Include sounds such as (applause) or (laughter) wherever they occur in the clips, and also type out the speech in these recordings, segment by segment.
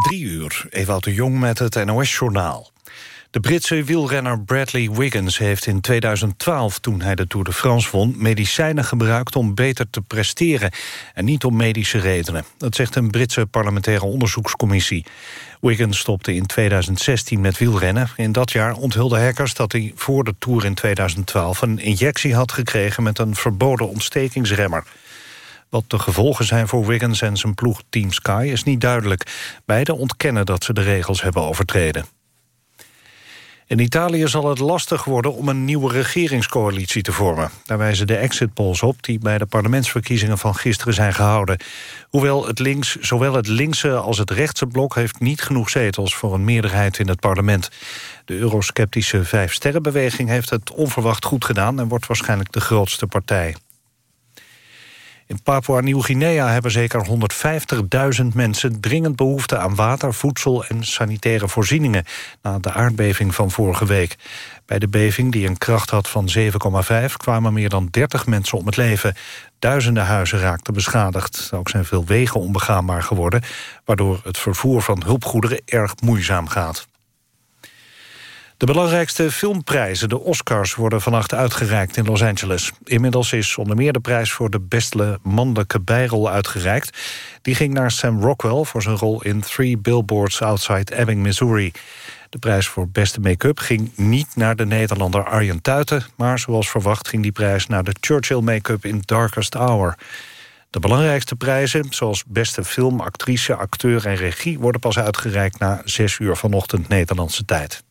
Drie uur, Ewout de Jong met het NOS-journaal. De Britse wielrenner Bradley Wiggins heeft in 2012, toen hij de Tour de France won, medicijnen gebruikt om beter te presteren en niet om medische redenen. Dat zegt een Britse parlementaire onderzoekscommissie. Wiggins stopte in 2016 met wielrennen. In dat jaar onthulde hackers dat hij voor de Tour in 2012 een injectie had gekregen met een verboden ontstekingsremmer. Wat de gevolgen zijn voor Wiggins en zijn ploeg Team Sky is niet duidelijk. Beiden ontkennen dat ze de regels hebben overtreden. In Italië zal het lastig worden om een nieuwe regeringscoalitie te vormen. Daar wijzen de exit polls op die bij de parlementsverkiezingen van gisteren zijn gehouden. Hoewel het links, zowel het linkse als het rechtse blok heeft niet genoeg zetels voor een meerderheid in het parlement. De eurosceptische Vijf-Sterrenbeweging heeft het onverwacht goed gedaan en wordt waarschijnlijk de grootste partij. In Papua-Nieuw-Guinea hebben zeker 150.000 mensen dringend behoefte aan water, voedsel en sanitaire voorzieningen na de aardbeving van vorige week. Bij de beving, die een kracht had van 7,5, kwamen meer dan 30 mensen om het leven. Duizenden huizen raakten beschadigd. Ook zijn veel wegen onbegaanbaar geworden, waardoor het vervoer van hulpgoederen erg moeizaam gaat. De belangrijkste filmprijzen, de Oscars, worden vannacht uitgereikt in Los Angeles. Inmiddels is onder meer de prijs voor de beste mannelijke bijrol uitgereikt. Die ging naar Sam Rockwell voor zijn rol in Three Billboards Outside Ebbing, Missouri. De prijs voor beste make-up ging niet naar de Nederlander Arjen Tuiten... maar zoals verwacht ging die prijs naar de Churchill make-up in Darkest Hour. De belangrijkste prijzen, zoals beste film, actrice, acteur en regie... worden pas uitgereikt na zes uur vanochtend Nederlandse tijd.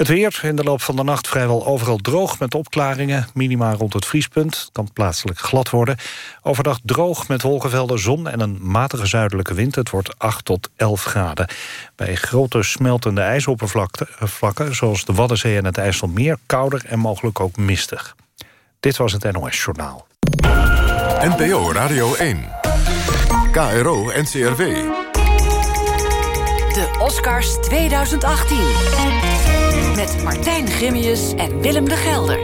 Het weer in de loop van de nacht vrijwel overal droog met opklaringen. Minima rond het vriespunt. Het kan plaatselijk glad worden. Overdag droog met wolkenvelden, zon en een matige zuidelijke wind. Het wordt 8 tot 11 graden. Bij grote smeltende ijsoppervlakken... zoals de Waddenzee en het IJsselmeer... kouder en mogelijk ook mistig. Dit was het NOS Journaal. NPO Radio 1. KRO NCRW. De Oscars 2018 met Martijn Grimmius en Willem de Gelder.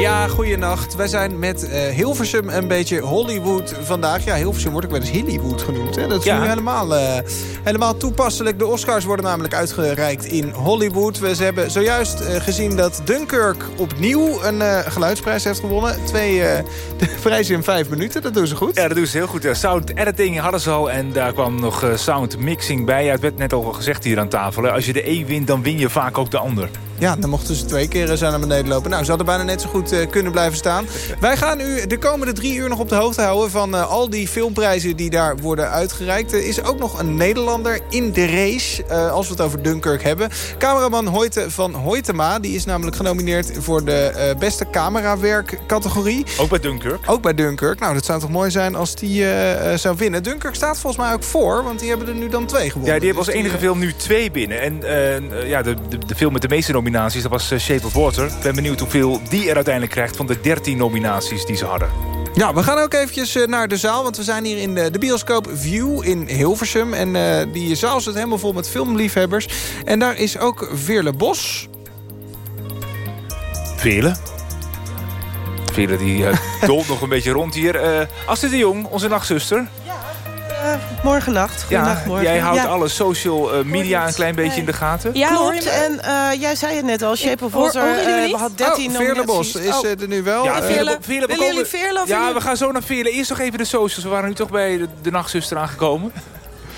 Ja, goeienacht. Wij zijn met uh, Hilversum een beetje Hollywood vandaag. Ja, Hilversum wordt ook wel eens Hollywood genoemd. Hè? Dat is ja. nu helemaal, uh, helemaal toepasselijk. De Oscars worden namelijk uitgereikt in Hollywood. We hebben zojuist uh, gezien dat Dunkirk opnieuw een geluidsprijs heeft gewonnen. Twee (laughs) prijzen in vijf minuten, dat doen ze goed. Ja, dat doen ze heel goed. sound editing hadden ze al en daar kwam nog sound mixing bij. Ja, het werd net al gezegd hier aan tafel. Als je de een wint, dan win je vaak ook de ander. Ja, dan mochten ze twee keer zijn naar beneden lopen. Nou, ze hadden bijna net zo goed uh, kunnen blijven staan. Wij gaan u de komende drie uur nog op de hoogte houden... van uh, al die filmprijzen die daar worden uitgereikt. Er is ook nog een Nederlander in de race, uh, als we het over Dunkirk hebben. Cameraman Hoyte van Hoytema, die is namelijk genomineerd... voor de beste camerawerk-categorie. Ook bij Dunkirk? Ook bij Dunkirk. Nou, dat zou toch mooi zijn als die zou winnen. Dunkirk staat volgens mij ook voor, want die hebben er nu dan twee gewonnen. Ja, die hebben als dus enige film nu twee binnen. En ja, de, de, de film met de meeste nominaties, dat was Shape of Water. Ik ben benieuwd hoeveel die er uiteindelijk krijgt van de 13 nominaties die ze hadden. Ja, we gaan ook eventjes eh, naar de zaal, want we zijn hier in de, de bioscoop View in Hilversum. En uh, die zaal zit helemaal vol met filmliefhebbers. En daar is ook Veerle Bos. Veerle? Veerle die uh, (laughs) dolt nog een beetje rond hier. Uh, Astrid de Jong, onze nachtzuster. Uh, morgen nacht. Ja, jij houdt alle social uh, media een klein beetje in de gaten. Ja, klopt. En uh, jij zei het net al, Shape of Water had 13 oh, Veerle Bos is oh. er nu wel. Ja, Veerle? Ja, we gaan zo naar Veerle. Eerst nog even de socials. We waren nu toch bij de, de nachtzuster aangekomen.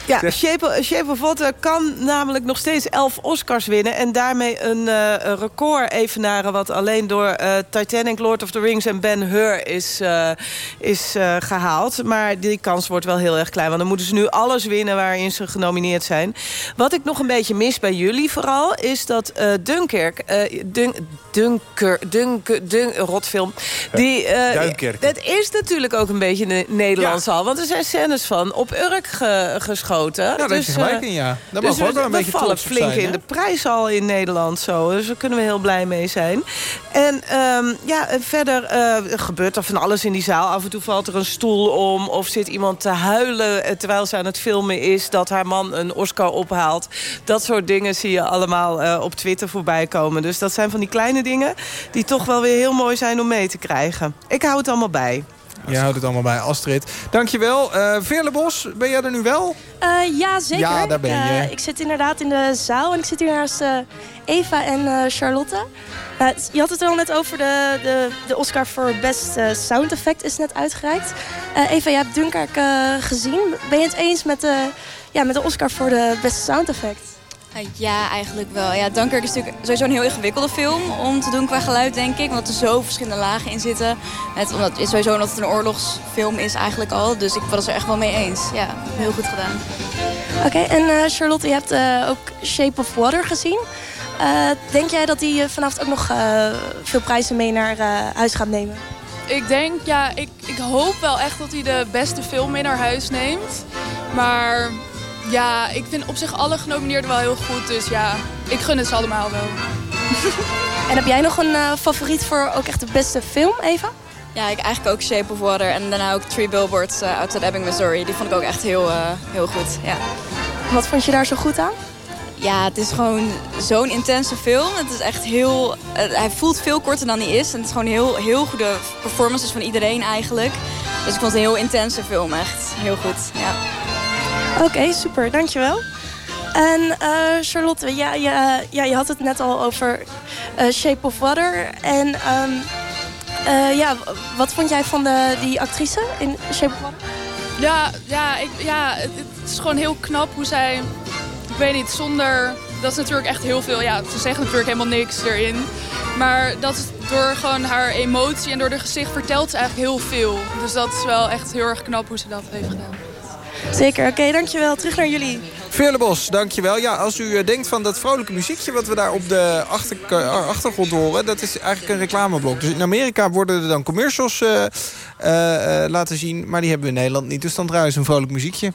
Ja, Shape, Shape of Water kan namelijk nog steeds elf Oscars winnen... en daarmee een uh, record evenaren... wat alleen door uh, Titanic, Lord of the Rings en Ben-Hur is, uh, is gehaald. Maar die kans wordt wel heel erg klein. Want dan moeten ze nu alles winnen waarin ze genomineerd zijn. Wat ik nog een beetje mis bij jullie vooral... is dat Dunkirk... Dun, Dunker, Dunker, Dun, rotfilm. Die, Dunkirk. Dat is natuurlijk ook een beetje Nederlands ja. al. Want er zijn scènes van op Urk ge, geschoten ja, daar dus, gelijk in, ja. Daar dus ook wel een we beetje vallen flink in de prijs al in Nederland zo. Dus daar kunnen we heel blij mee zijn. En um, ja, verder uh, gebeurt er van alles in die zaal. Af en toe valt er een stoel om of zit iemand te huilen... Eh, terwijl ze aan het filmen is dat haar man een Oscar ophaalt. Dat soort dingen zie je allemaal uh, op Twitter voorbij komen. Dus dat zijn van die kleine dingen die toch wel weer heel mooi zijn om mee te krijgen. Ik hou het allemaal bij. Je houdt het allemaal bij Astrid. Dankjewel. Uh, Veerle Bos, ben jij er nu wel? Uh, ja, zeker. Ja, daar ben je. Uh, ik zit inderdaad in de zaal en ik zit hier naast Eva en Charlotte. je had het al net over, de, de, de Oscar voor Best Sound Effect is net uitgereikt. Eva, je hebt Dunkirk gezien. Ben je het eens met de, ja, met de Oscar voor de Best Sound Effect? Ja, eigenlijk wel. Ja, Dunkirk is natuurlijk sowieso een heel ingewikkelde film om te doen qua geluid, denk ik. Omdat er zo verschillende lagen in zitten. Het, omdat, sowieso omdat het een oorlogsfilm is eigenlijk al. Dus ik was het er echt wel mee eens. Ja, heel goed gedaan. Oké, en uh, Charlotte, je hebt uh, ook Shape of Water gezien. Uh, denk jij dat hij vanavond ook nog veel prijzen mee naar huis gaat nemen? Ik denk, ja, ik, ik hoop wel echt dat hij de beste film mee naar huis neemt. Maar ja, ik vind op zich alle genomineerden wel heel goed. Dus ja, ik gun het ze allemaal wel. (laughs) en heb jij nog een uh, favoriet voor ook echt de beste film, Eva? Ja, ik eigenlijk ook Shape of Water. En daarna ook Three Billboards uh, Outside Ebbing, Missouri. Die vond ik ook echt heel, uh, heel goed, ja. Wat vond je daar zo goed aan? Ja, het is gewoon zo'n intense film. Het is echt heel... hij voelt veel korter dan hij is. En het is gewoon heel, heel goede performances van iedereen eigenlijk. Dus ik vond het een heel intense film, echt. Heel goed, ja. Oké, super. Dankjewel. En uh, Charlotte, ja, ja, je had het net al over uh, Shape of Water. En um, uh, ja, wat vond jij van de, die actrice in Shape of Water? Ja, ja, ik, ja het, het, is gewoon heel knap hoe zij... Ik weet niet, zonder... Dat is natuurlijk echt heel veel... Ja, ze zeggen natuurlijk helemaal niks erin. Maar dat door gewoon haar emotie en door haar gezicht vertelt ze eigenlijk heel veel. Dus dat is wel echt heel erg knap hoe ze dat heeft gedaan. Zeker, oké, dankjewel. Terug naar jullie. Veerlebos, dankjewel. Ja, als u uh, denkt van dat vrolijke muziekje wat we daar op de achter, uh, achtergrond horen... dat is eigenlijk een reclameblok. Dus in Amerika worden er dan commercials uh, laten zien... maar die hebben we in Nederland niet. Dus dan draaien ze een vrolijk muziekje.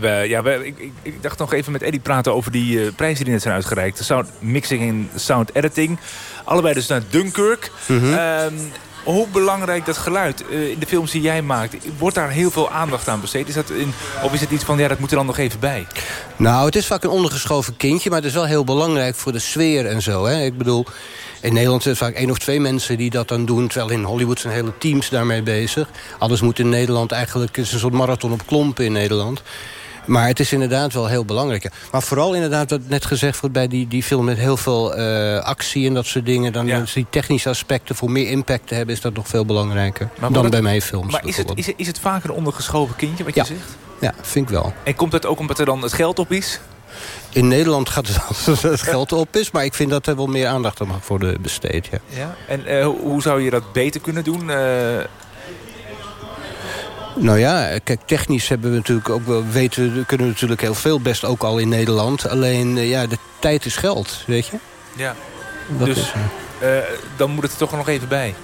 We, ja, we, ik, ik, ik, dacht nog even met Eddie praten over die prijzen die net zijn uitgereikt. De sound mixing en sound editing. Allebei dus naar Dunkirk. Mm -hmm hoe belangrijk dat geluid uh, in de films die jij maakt... wordt daar heel veel aandacht aan besteed? Is dat in, of is het iets van, ja, dat moet er dan nog even bij? Nou, het is vaak een ondergeschoven kindje... maar het is wel heel belangrijk voor de sfeer en zo. Hè? Ik bedoel, in Nederland zijn het vaak één of twee mensen die dat dan doen... terwijl in Hollywood zijn hele teams daarmee bezig. Alles moet in Nederland eigenlijk... is een soort marathon op klompen in Nederland... Maar het is inderdaad wel heel belangrijk. Maar vooral inderdaad wat net gezegd wordt bij die, die film... met heel veel uh, actie en dat soort dingen. Dan ja. die technische aspecten voor meer impact te hebben... is dat nog veel belangrijker maar dan bij mijn films. Maar is het, is, is het vaker een ondergeschoven kindje wat je zegt? Ja, vind ik wel. En komt dat ook omdat er dan het geld op is? In Nederland gaat (laughs) het als het geld op is. Maar ik vind dat er wel meer aandacht voor worden besteed. Ja. ja? En uh, hoe zou je dat beter kunnen doen? Uh, nou ja, kijk, technisch hebben we natuurlijk ook wel weten, kunnen we natuurlijk heel veel best ook al in Nederland. Alleen eh, ja, de tijd is geld, weet je. Ja. Dat dus is, uh, dan moet het er toch nog even bij.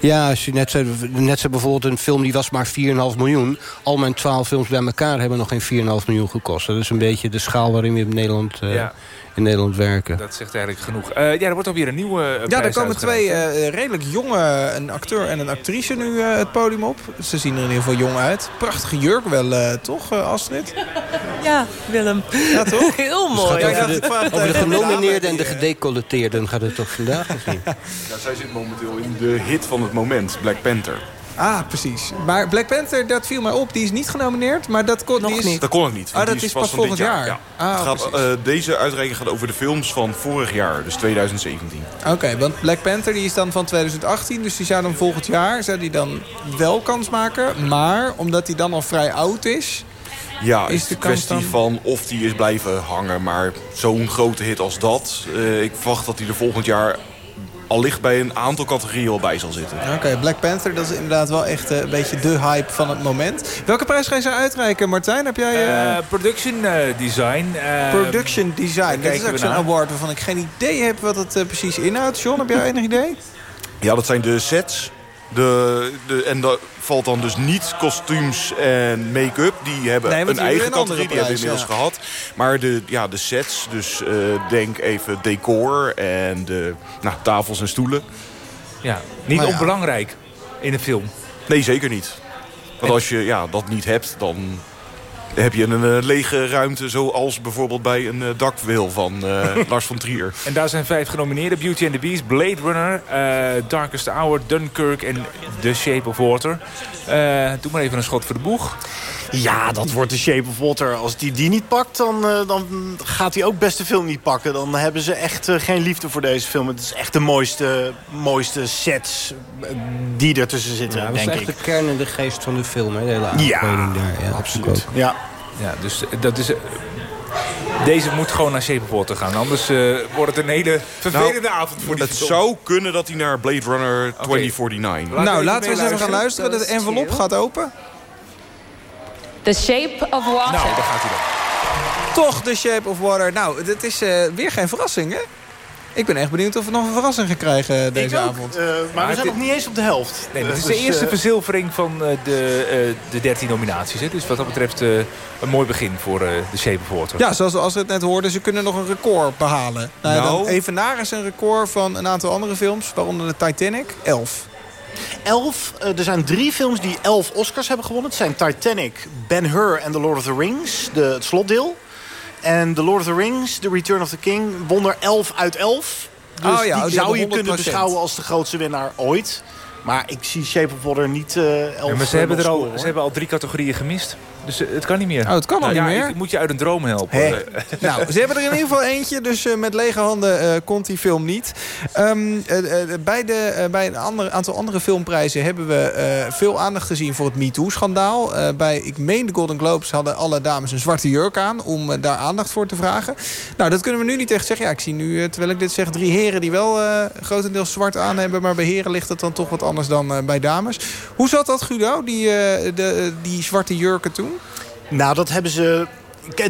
Ja, als je net zei, net zei bijvoorbeeld een film die was maar 4,5 miljoen. Al mijn 12 films bij elkaar hebben nog geen 4,5 miljoen gekost. Dat is een beetje de schaal waarin we in Nederland uh, ja in Nederland werken. Dat zegt eigenlijk genoeg. Uh, ja, er wordt alweer een nieuwe uh, Ja, er komen twee uh, redelijk jonge, een acteur en een actrice nu het podium op. Ze zien er in ieder geval jong uit. Prachtige jurk wel, toch, Astrid? (laughs) Ja, Willem. Ja, toch? (laughs) Heel mooi. over, de, over de genomineerden en de gedecolleteerden gaat het toch vandaag gezien? Ja, zij zit momenteel in de hit van het moment, Black Panther. Ah, precies. Maar Black Panther, dat viel mij op. Die is niet genomineerd, maar dat kon, Nog die is... niet. Dat kon ik niet. Ah, dat is pas, volgend jaar. Ja. Ah, gaat, uh, deze uitreiking gaat over de films van vorig jaar, dus 2017. Oké, okay, want Black Panther die is dan van 2018, dus die zou dan volgend jaar zou die dan wel kans maken. Maar omdat hij dan al vrij oud is... Ja, is de kwestie dan... van of die is blijven hangen. Maar zo'n grote hit als dat, uh, ik verwacht dat hij er volgend jaar al ligt bij een aantal categorieën al bij zal zitten. Oké, Black Panther, dat is inderdaad wel echt uh, een beetje de hype van het moment. Welke prijs ga je ze uitreiken, Martijn? Heb jij... Uh... Uh, production Design. production Design, dat is ook zo'n award waarvan ik geen idee heb wat het precies inhoudt. John, heb jij enig idee? Ja, dat zijn de sets de, de, en dat valt dan dus niet kostuums en make-up. Die hebben nee, een eigen categorie, die hebben we inmiddels gehad. Maar de, ja, de sets, dus uh, denk even decor en de nou, tafels en stoelen. Ja, niet onbelangrijk in een film. Nee, zeker niet. Want als je ja, dat niet hebt, dan heb je een uh, lege ruimte zoals bijvoorbeeld bij een uh, dakwil van uh, (laughs) Lars van Trier. En daar zijn vijf genomineerd. Beauty and the Beast, Blade Runner, Darkest Hour, Dunkirk en The Shape of Water. doe maar even een schot voor de boeg. Ja, (laughs) dat wordt The Shape of Water. Als die die niet pakt, dan, dan gaat hij ook beste film niet pakken. Dan hebben ze echt geen liefde voor deze film. Het is echt de mooiste, mooiste sets die ertussen zitten, ja, dat is echt de kern en de geest van de film, hè? de hele ja, daar. Ja, absoluut. Ja. Ja, dus dat is... Deze moet gewoon naar Shape of Water gaan. Anders uh, wordt het een hele vervelende nou, avond voor die Het zou kunnen dat hij naar Blade Runner 2049... Okay. nou, laten we eens even gaan luisteren. De envelop gaat open. The Shape of Water. Nou, daar gaat hij dan. Toch The Shape of Water. Nou, dit is uh, weer geen verrassing, hè? Ik ben echt benieuwd of we nog een verrassing gaan krijgen deze avond. Uh, maar, maar we zijn nog niet eens op de helft. Nee, het is de dus, eerste uh, verzilvering van uh, de, de 13 nominaties. Hè? Dus wat dat betreft een mooi begin voor de Shape of Water. Ja, zoals als we het net hoorden, ze kunnen nog een record behalen. Nou, nou. Evenaar is een record van een aantal andere films, waaronder de Titanic, 11. Elf. er zijn drie films die elf Oscars hebben gewonnen. Het zijn Titanic, Ben-Hur en The Lord of the Rings, de, het slotdeel. En The Lord of the Rings, The Return of the King, won er 11 uit 11. Dus oh ja, die, die zou je kunnen beschouwen als de grootste winnaar ooit. Maar ik zie Shape of Water niet uh, 11 ja, maar ze, hebben er al, ze hebben al drie categorieën gemist. Dus eh, het kan niet meer. Oh, het kan al nou, niet meer? Ik moet je uit een droom helpen. (laughs) nou, ze hebben er in ieder geval eentje. Dus uh, met lege handen uh, komt die film niet. Um, bij, de, bij een andere, aantal andere filmprijzen hebben we veel aandacht gezien voor het MeToo-schandaal. bij, ik meen de Golden Globes hadden alle dames een zwarte jurk aan... om daar aandacht voor te vragen. Nou, dat kunnen we nu niet echt zeggen. Ja, ik zie nu, terwijl ik dit zeg, drie heren die wel grotendeels zwart aan hebben. Maar bij heren ligt het dan toch wat anders dan bij dames. Hoe zat dat, Guido, die, de, die zwarte jurken toen? Nou, dat hebben ze...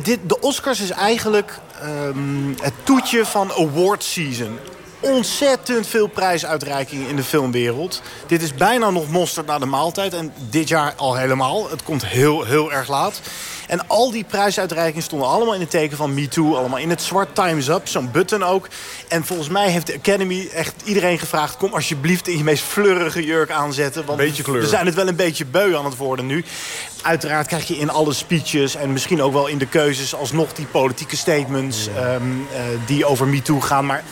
Dit, de Oscars is eigenlijk um, het toetje van award season ontzettend veel prijsuitreikingen in de filmwereld. Dit is bijna nog monster naar de maaltijd. En dit jaar al helemaal. Het komt heel, heel erg laat. En al die prijsuitreikingen stonden allemaal in het teken van MeToo. Allemaal in het zwart Time's Up, zo'n button ook. En volgens mij heeft de Academy echt iedereen gevraagd... kom alsjeblieft in je meest fleurige jurk aanzetten. Want beetje kleur. we zijn het wel een beetje beu aan het worden nu. Uiteraard krijg je in alle speeches en misschien ook wel in de keuzes... alsnog die politieke statements um, uh, die over MeToo gaan. Maar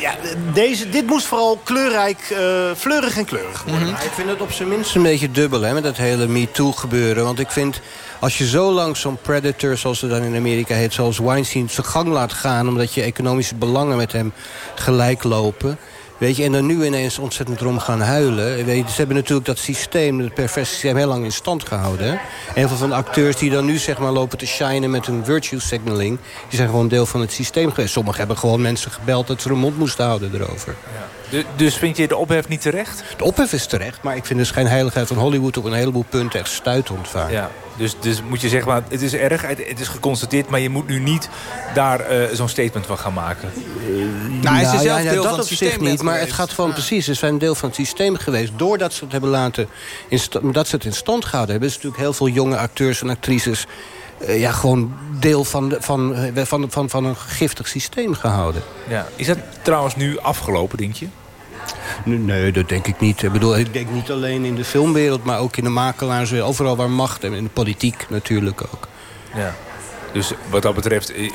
ja, deze, dit moest vooral kleurrijk, uh, fleurig en kleurig worden. Mm Ik vind het op zijn minst een beetje dubbel hè, met dat hele MeToo gebeuren. Want ik vind, als je zo lang zo'n predator, zoals het dan in Amerika heet... zoals Weinstein, zijn gang laat gaan... omdat je economische belangen met hem gelijk lopen... Weet je, en dan nu ineens ontzettend erom gaan huilen. Weet je, ze hebben natuurlijk dat systeem, het perverse systeem, heel lang in stand gehouden. Hè? Heel veel van de acteurs die dan nu zeg maar lopen te shinen met een virtue signaling... die zijn gewoon deel van het systeem geweest. Sommigen hebben gewoon mensen gebeld dat ze hun mond moesten houden erover. Ja. Dus vind je de ophef niet terecht? De ophef is terecht, maar ik vind de schijnheiligheid van Hollywood... op een heleboel punten echt stuitend vaak. Ja, dus, dus moet je zeggen, maar het is erg, het is geconstateerd... maar je moet nu niet daar uh, zo'n statement van gaan maken. Uh, nou, is nou, zelf ja, deel dat van het systeem niet, maar het gaat van precies... ze zijn deel van het systeem geweest. Doordat ze het hebben laten, in, dat ze het in stand gehouden hebben... is natuurlijk heel veel jonge acteurs en actrices... Uh, ja, gewoon deel van, de, van, van, van, van een giftig systeem gehouden. Ja. Is dat trouwens nu afgelopen, denk je? Nee, dat denk ik niet. Ik bedoel, ik denk niet alleen in de filmwereld, maar ook in de makelaars. Overal waar macht en in de politiek natuurlijk ook. Ja. Dus wat dat betreft... Eh,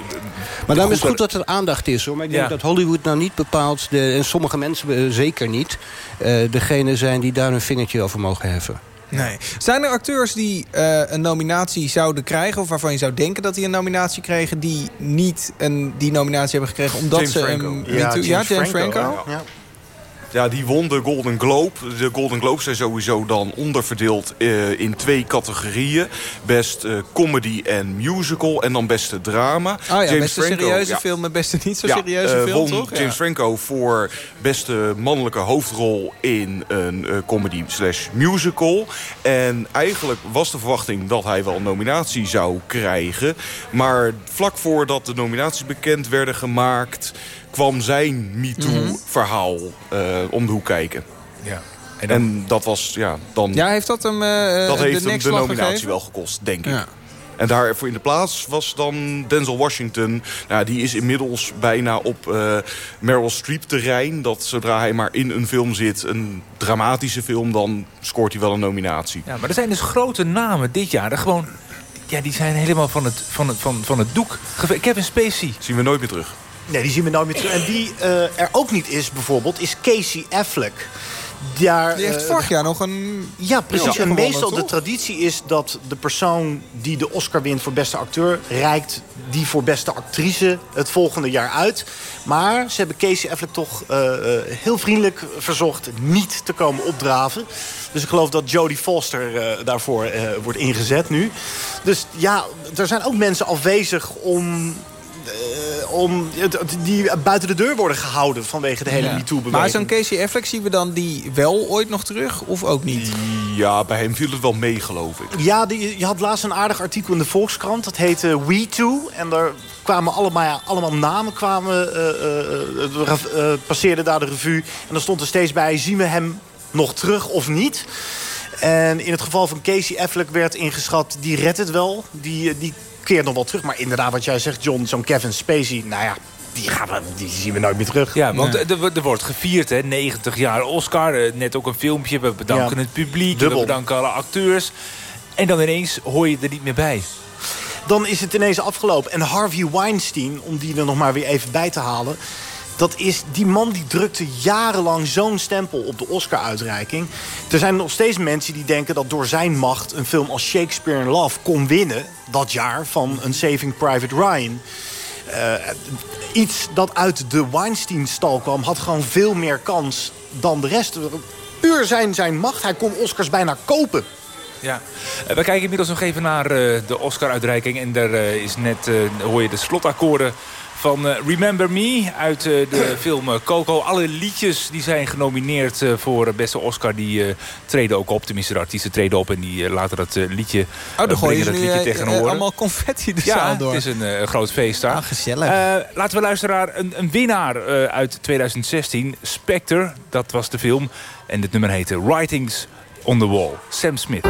maar daarom is het goed dat er aandacht is. Hoor. Maar ik denk dat Hollywood nou niet bepaalt... De, en sommige mensen eh, zeker niet... Uh, degene zijn die daar een vingertje over mogen heffen. Nee. Zijn er acteurs die uh, een nominatie zouden krijgen... of waarvan je zou denken dat die een nominatie kregen... die niet een, die nominatie hebben gekregen omdat James ze... Franco. Een, ja, James, ja, James Franco. Franco. Ja. Ja, die won de Golden Globe. De Golden Globes zijn sowieso dan onderverdeeld uh, in twee categorieën. Best uh, comedy en musical en dan beste drama. Oh ja, James beste Franco, serieuze ja. film en beste niet zo serieuze uh, film, won toch? James Franco voor beste mannelijke hoofdrol in een comedy slash musical. En eigenlijk was de verwachting dat hij wel een nominatie zou krijgen. Maar vlak voordat de nominaties bekend werden gemaakt kwam zijn MeToo-verhaal uh, om de hoek kijken. Ja. En, dan... en, dat was ja, dan... Ja, heeft dat hem uh, Dat heeft de hem de nominatie gegeven? wel gekost, denk ik. Ja. En daarvoor in de plaats was dan Denzel Washington. Nou, die is inmiddels bijna op uh, Meryl Streep terrein. Dat zodra hij maar in een film zit, een dramatische film... dan scoort hij wel een nominatie. Ja, maar er zijn dus grote namen dit jaar. Er gewoon ja, die zijn helemaal van het, van het, van, van het doek. geve- Kevin Spacey. Zien we nooit meer terug. Nee, die zien we nooit meer terug. En die eh, er ook niet is bijvoorbeeld, is Casey Affleck. Daar, Die heeft eh, vorig jaar nog een... Ja, precies. En meestal de traditie is dat de persoon die de Oscar wint voor beste acteur... reikt die voor beste actrice het volgende jaar uit. Maar ze hebben Casey Affleck toch eh, heel vriendelijk verzocht niet te komen opdraven. Dus ik geloof dat Jodie Foster daarvoor wordt ingezet nu. Dus ja, er zijn ook mensen afwezig om... eh, om, die buiten de deur worden gehouden vanwege de hele Ja. MeToo-beweging. Maar zo'n Casey Affleck zien we dan die wel ooit nog terug of ook niet? Ja, bij hem viel het wel mee, geloof ik. Ja, die, je had laatst een aardig artikel in de Volkskrant. Dat heette We Too. En daar kwamen allemaal, allemaal namen kwamen, eh, eh, eh, eh, passeerden daar de revue. En dan stond er steeds bij, zien we hem nog terug of niet? En in het geval van Casey Affleck werd ingeschat, die redt het wel. Die, die keert nog wel terug. Maar inderdaad, wat jij zegt, John, zo'n Kevin Spacey... nou ja, die, gaan we, die zien we nooit meer terug. Ja, want Nee. er, er wordt gevierd, hè. 90 jaar Oscar. eh, Net ook een filmpje. We bedanken Ja. het publiek. Dubbel. We bedanken alle acteurs. En dan ineens hoor je er niet meer bij. dan is het ineens afgelopen. En Harvey Weinstein, om die er nog maar weer even bij te halen... dat is die man die drukte jarenlang zo'n stempel op de Oscar-uitreiking. Er zijn nog steeds mensen die denken dat door zijn macht... een film als Shakespeare in Love kon winnen dat jaar van een Saving Private Ryan... Eh, iets dat uit de Weinstein-stal kwam... had gewoon veel meer kans dan de rest. Puur zijn, zijn macht. Hij kon Oscars bijna kopen. Ja. Eh, we kijken inmiddels nog even naar eh, de Oscar-uitreiking. En daar is net, hoor je de slotakkoorden van eh, Remember Me uit eh, de (clears throat) film eh, Coco. Alle liedjes die zijn genomineerd voor beste Oscar, die treden ook op. Tenminste, de artiesten treden op en die laten dat liedje Oh, dan gooien dat liedje tegen horen. allemaal confetti de Ja, zaal door. het is een groot feest daar. Ah, gezellig. Laten we luisteren naar een, een winnaar uit 2016. Spectre, dat was de film. En dit nummer heette Writings on the Wall. Sam Smith.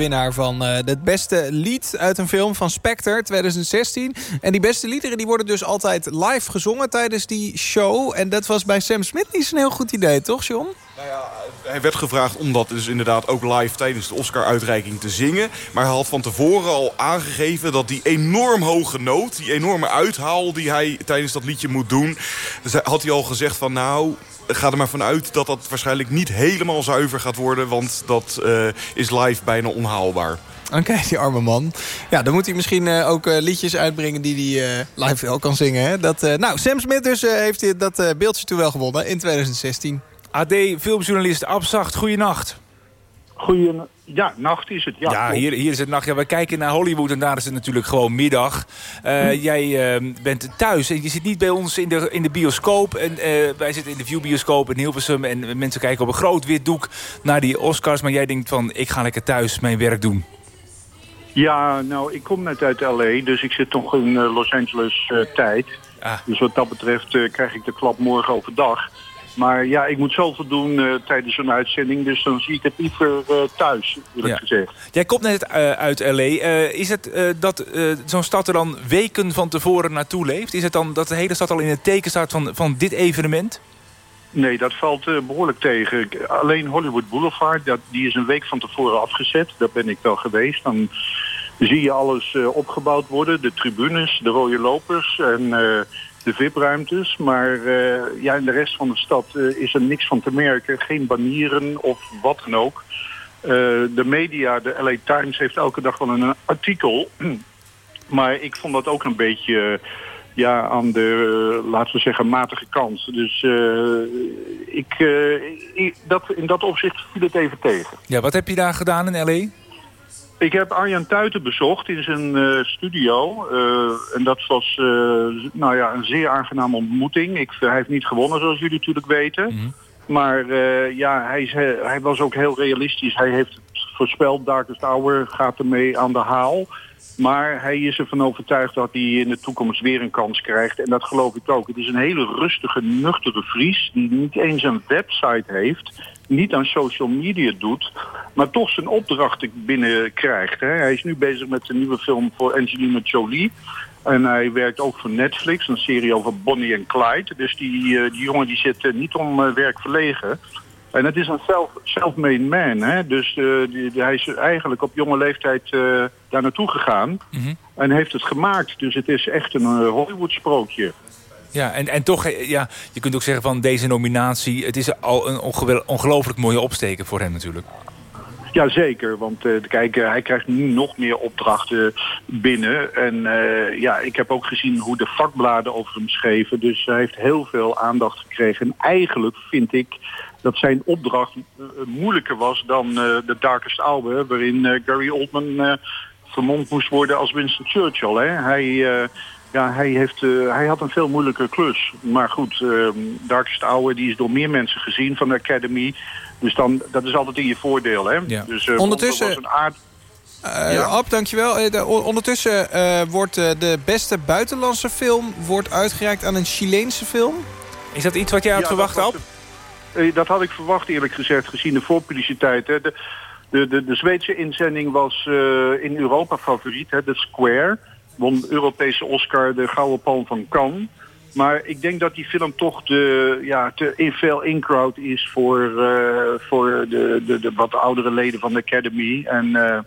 Winnaar van eh, het beste lied uit een film van Spectre 2016. En die beste liederen die worden dus altijd live gezongen tijdens die show. En dat was bij Sam Smith niet zo'n heel goed idee, toch John? Hij werd gevraagd om dat dus inderdaad ook live tijdens de Oscar-uitreiking te zingen. Maar hij had van tevoren al aangegeven dat die enorm hoge noot... die enorme uithaal die hij tijdens dat liedje moet doen... Had hij al gezegd van nou, ga er maar vanuit dat dat waarschijnlijk niet helemaal zuiver gaat worden... want dat eh, is live bijna onhaalbaar. Oké, die arme man. Ja, dan moet hij misschien eh, ook eh, liedjes uitbrengen die hij live wel kan zingen. Hè? Dat, nou, Sam Smith dus heeft dat beeldje toen wel gewonnen in 2016. AD, filmjournalist Abzacht, goeienacht. Goeie, ja, nacht is het. Ja, hier, hier is het nacht. Ja, wij kijken naar Hollywood en daar is het natuurlijk gewoon middag. Eh, Hm. Jij eh, bent thuis en je zit niet bij ons in de, in de bioscoop. En, eh, wij zitten in de viewbioscoop in Hilversum. En mensen kijken op een groot wit doek naar die Oscars. Maar jij denkt van, ik ga lekker thuis mijn werk doen. Ja, nou, ik kom net uit L.A., dus ik zit toch in eh, Los Angeles tijd. Ah. Dus wat dat betreft krijg ik de klap morgen overdag. Maar ja, ik moet zoveel doen eh, tijdens een uitzending, dus dan zie ik het liever eh, thuis, eerlijk Ja. gezegd. Jij komt net eh, uit L.A. Is het dat zo'n stad er dan weken van tevoren naartoe leeft? Is het dan dat de hele stad al in het teken staat van, van dit evenement? Nee, dat valt eh, behoorlijk tegen. Ik- Alleen Hollywood Boulevard, dat, die is een week van tevoren afgezet. Daar ben ik wel geweest. Dan zie je alles opgebouwd worden. De tribunes, de rode lopers en de VIP-ruimtes. Maar eh, ja, in de rest van de stad eh, is er niks van te merken. Geen banieren of wat dan ook. Eh, de media, de LA Times, heeft elke dag wel een artikel. (clears throat) maar ik vond dat ook een beetje... ja, aan de, laten we zeggen, matige kant. Dus ik, ik- dat, in dat opzicht viel het even tegen. Ja, wat heb je daar gedaan in L.A.? Ik heb Arjan Tuiten bezocht in zijn eh, studio. eh, en dat was eh, nou ja, een zeer aangename ontmoeting. Ik, hij heeft niet gewonnen, zoals jullie natuurlijk weten. Maar eh, ja, hij, hij was ook heel realistisch. Hij heeft voorspeld, Darkest Hour gaat ermee aan de haal. Maar hij is ervan overtuigd dat hij in de toekomst weer een kans krijgt. En dat geloof ik ook. Het is een hele rustige, nuchtere Fries... die niet eens een website heeft... niet aan social media doet... maar toch zijn opdrachten binnenkrijgt. Hij is nu bezig met een nieuwe film voor Angelina Jolie... En hij werkt ook voor Netflix, een serie over Bonnie en Clyde. Dus die, eh, die jongen die zit eh, niet om eh, werk verlegen. En het is een self- self-made man. Hè? Dus eh, die, die- hij is eigenlijk op jonge leeftijd eh, daar naartoe gegaan. En heeft het gemaakt. Dus het is echt een eh, Hollywood-sprookje. Ja, en, en toch, ja, je kunt ook zeggen van deze nominatie... het is al een ongelooflijk mooie opsteken voor hem natuurlijk. Jazeker, want eh, kijk, hij krijgt nu nog meer opdrachten binnen. En ja, ik heb ook gezien hoe de vakbladen over hem schreven. Dus hij heeft heel veel aandacht gekregen. En eigenlijk vind ik dat zijn opdracht eh, moeilijker was dan eh The Darkest Hour... waarin eh, Gary Oldman eh, vermomd moest worden als Winston Churchill. Hè? Hij... eh, ja, hij, heeft, eh, hij had een veel moeilijker klus. Maar goed, eh, Darkest Hour die is door meer mensen gezien van de Academy. Dus dan, dat is altijd in je voordeel. Hè? Dus, eh, Ondertussen- was een aard... Eh Ja? Ab, dankjewel. De- on- ondertussen eh, wordt de beste buitenlandse film wordt uitgereikt aan een Chileense film. Is dat iets wat jij had Ja, verwacht, Ab? Dat had ik verwacht eerlijk gezegd, gezien de voorpubliciteit. De, de, de, de Zweedse inzending was eh, in Europa favoriet, hè, de Square. Won Europese Oscar, de Gouden Palm van Cannes. Maar ik denk dat die film toch de, ja, te veel in-crowd is voor, eh, voor de, de, de wat oudere leden van de Academy. En eh,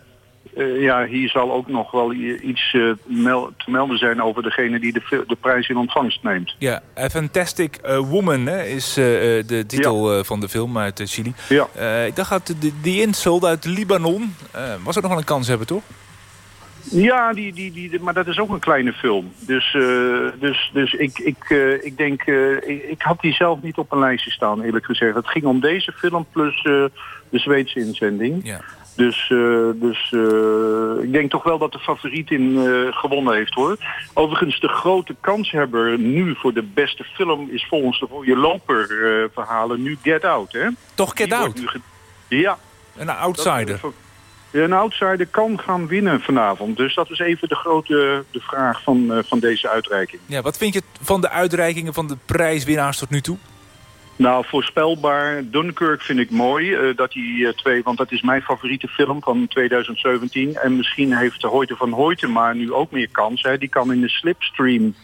eh, ja, hier zal ook nog wel iets eh, mel- te melden zijn over degene die de, de prijs in ontvangst neemt. Ja, A Fantastic eh, Woman hè, is de titel van de film uit Chili. Ja. Ik dacht dat de, die insult uit Libanon... was ook nog wel een kans hebben, toch? Ja, die, die, die, maar dat is ook een kleine film. Dus, dus, dus ik, ik, ik denk, ik, ik had die zelf niet op een lijstje staan, eerlijk gezegd. Het ging om deze film plus de Zweedse inzending. Ja. Dus, eh, dus eh, ik denk toch wel dat de favoriet in eh, gewonnen heeft hoor. Overigens, de grote kanshebber nu voor de beste film is volgens de rode loper verhalen nu Get Out. Hè? Toch Get Die Out? Ja. Een outsider. Een outsider kan gaan winnen vanavond. Dus dat is even de grote de vraag van, van deze uitreiking. Ja, wat vind je van de uitreikingen van de prijswinnaars tot nu toe? Nou, voorspelbaar. Dunkirk vind ik mooi. eh, dat die eh, twee, want dat is mijn favoriete film van 2017. En misschien heeft Hoyte van Hoytema nu ook meer kans. Hè. Die kan in de slipstream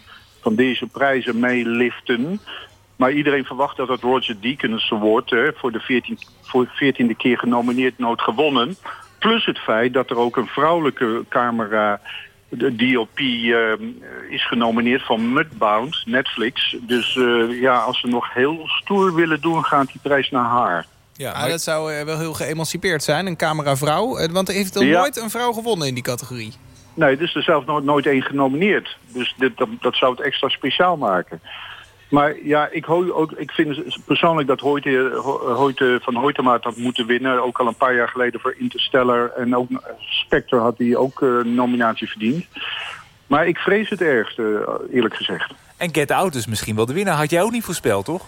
van deze prijzen meeliften. Maar iedereen verwacht dat het Roger Deakins wordt. Hè, voor de 14, voor 14e keer genomineerd, nooit gewonnen. Plus het feit dat er ook een vrouwelijke camera de DOP eh, is genomineerd van Mudbound, Netflix. Dus eh, ja, als ze nog heel stoer willen doen, gaat die prijs naar haar. Ja, maar dat zou eh, wel heel geëmancipeerd zijn, een cameravrouw. Eh, Want er heeft er Ja. nooit een vrouw gewonnen in die categorie. Nee, dus er zelfs nooit, nooit één genomineerd. Dus dit, dat, dat zou het extra speciaal maken. Maar ja, ik, hoor ook, ik vind persoonlijk dat Hoyte, Ho- Hoyte van Hoytema het had moeten winnen. Ook al een paar jaar geleden voor Interstellar. En ook Spectre had die ook eh, een nominatie verdiend. Maar ik vrees het ergste, eerlijk gezegd. En Get Out is misschien wel de winnaar. Had jij ook niet voorspeld, toch?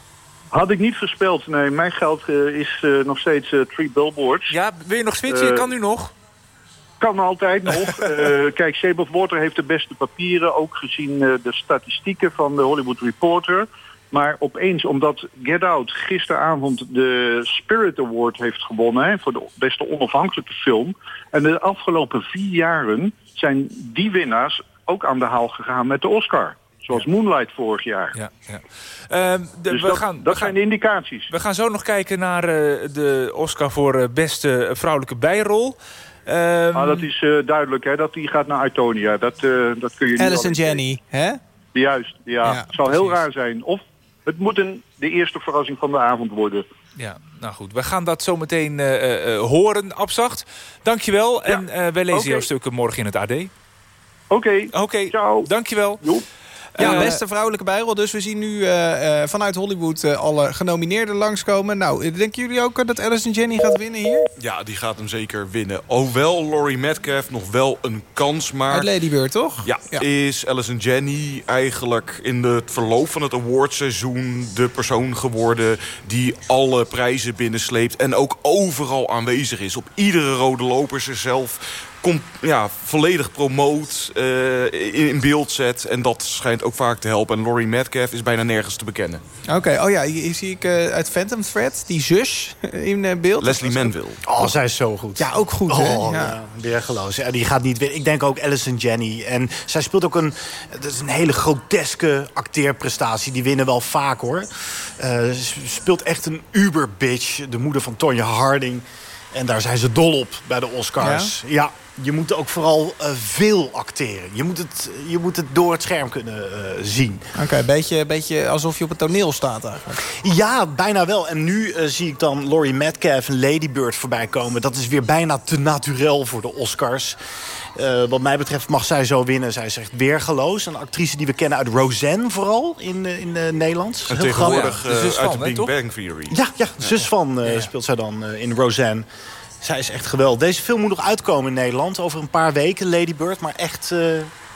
Had ik niet voorspeld. Nee, mijn geld eh, is eh, nog steeds eh, Three Billboards. Ja, wil je nog switchen? Eh, kan nu nog. Kan altijd nog. (laughs) Eh, kijk, of Water heeft de beste papieren. Ook gezien eh, de statistieken van de Hollywood Reporter. Maar opeens, omdat Get Out gisteravond de Spirit Award heeft gewonnen... Hè, voor de beste onafhankelijke film... en de afgelopen vier jaren zijn die winnaars ook aan de haal gegaan met de Oscar. Zoals Moonlight vorig jaar. Ja, ja. Ehm, de- Dus we dat, gaan, dat we zijn gaan, de indicaties. we gaan zo nog kijken naar eh, de Oscar voor beste vrouwelijke bijrol. Ehm, Maar dat is eh, duidelijk, hè, dat die gaat naar Itonia. Dat, eh, dat kun je niet Alice en altijd Jenny, hè? Juist, ja. Ja, het zal heel raar zijn. Of het moet een, de eerste verrassing van de avond worden. Ja, nou goed. We gaan dat zo meteen eh, eh, eh, horen, Abzacht. Dankjewel. En eh, wij lezen jouw stukken morgen in het AD. Oké, Oké, dankjewel. Ja, Eh, beste vrouwelijke bijrol. Dus we zien nu eh, eh, vanuit Hollywood eh, alle genomineerden langskomen. Nou, denken jullie ook dat Alice en Jenny gaat winnen hier? Ja, die gaat hem zeker winnen. Hoewel Laurie Metcalf nog wel een kans maakt. Uit Lady Bird, toch? Ja, is Alice en Jenny eigenlijk in het verloop van het awardseizoen... de persoon geworden die alle prijzen binnensleept... en ook overal aanwezig is. Op iedere rode loper zichzelf ja, volledig promoot, eh, in, in beeld zet. En dat schijnt ook vaak te helpen. En Laurie Metcalf is bijna nergens te bekennen. Oké, oh ja, hier, hier zie ik eh, uit Phantom Thread, die zus (laughs) in eh, beeld. Leslie Manville. Oh, zij is zo goed. Ja, ook goed, hè? Oh, Ja. ja. weergeloos. Ja, die gaat niet winnen. Ik denk ook Alice en Jenny. En zij speelt ook een... Dat is een hele groteske acteerprestatie. Die winnen wel vaak, hoor. Eh, ze speelt echt een uber-bitch. De moeder van Tonya Harding. En daar zijn ze dol op bij de Oscars. Ja, je moet ook vooral eh, veel acteren. Je moet, het, je moet het door het scherm kunnen eh, zien. Oké, een beetje, beetje alsof je op het toneel staat eigenlijk. Ja, bijna wel. En nu eh, zie ik dan Laurie Metcalf en Lady Bird voorbij komen. Dat is weer bijna te naturel voor de Oscars. Eh, wat mij betreft mag zij zo winnen. Zij is echt weergeloos. Een actrice die we kennen uit Roseanne vooral in, eh, in Nederland. En Heel tegenwoordig grappig. eh, uit de Big Bang Theory. Ja, ja, de zus van eh, speelt zij dan in Roseanne. Zij is echt geweldig. Deze film moet nog uitkomen in Nederland. Over een paar weken, Lady Bird. Maar echt eh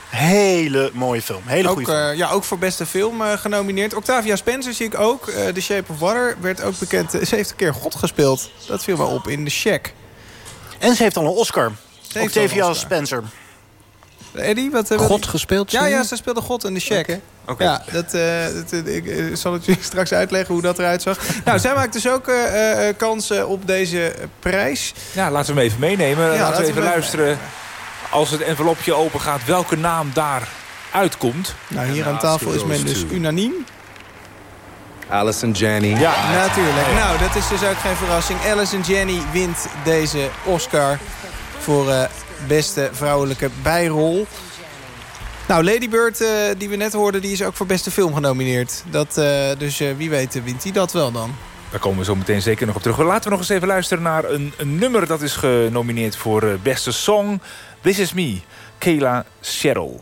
hele mooie film. Hele ook, goede film. eh, ja, ook voor beste film eh, genomineerd. Octavia Spencer zie ik ook. Eh The Shape of Water werd ook bekend. Ze heeft een keer God gespeeld. Dat viel wel op in The Shack. En ze heeft al een Oscar. Octavia. Spencer. Eddie, wat... wat- God gespeeld? Ja, ja, ze speelde God in The Shack. Oké. Ja, dat, eh, dat, eh, ik eh, zal het je (laughs) straks uitleggen hoe dat eruit zag. nou, zij maakt dus ook eh, eh, kansen op deze prijs. Ja, laten we hem even meenemen. Ja, laten laten we even luisteren. Als het envelopje open gaat, welke naam daar uitkomt. Nou, hier aan tafel is men dus unaniem. Alice en Jenny. Ja, natuurlijk. Nou, dat is dus ook geen verrassing. Alice en Jenny wint deze Oscar voor eh, beste vrouwelijke bijrol. Nou, Lady Bird, eh, die we net hoorden, die is ook voor beste film genomineerd. Dat, eh, dus wie weet wint hij dat wel dan. Daar komen we zo meteen zeker nog op terug. Laten we nog eens even luisteren naar een, een nummer... dat is genomineerd voor beste song. This Is Me, Kayla Cheryl.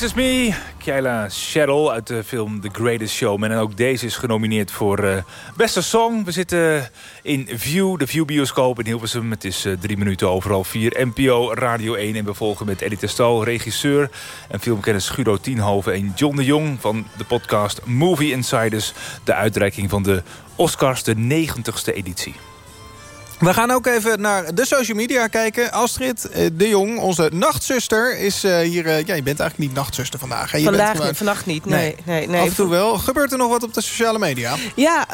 This is me, Kyla Cheryl uit de film The Greatest Showman. En ook deze is genomineerd voor eh, beste song. We zitten in View, de View bioscoop in Hilversum. Het is eh, drie minuten overal vier. NPO Radio 1 en we volgen met Eddie Testal, regisseur... en filmkennis Guido Tienhoven en John de Jong... van de podcast Movie Insiders. De uitreiking van de Oscars, de 90ste editie. We gaan ook even naar de social media kijken. Astrid eh, de Jong, onze nachtzuster, is eh, hier... eh, ja, je bent eigenlijk niet nachtzuster vandaag. Hè? Je Vandaag bent niet, vannacht niet. Nee, nee, nee. Af en toe wel. Gebeurt er nog wat op de sociale media? Ja,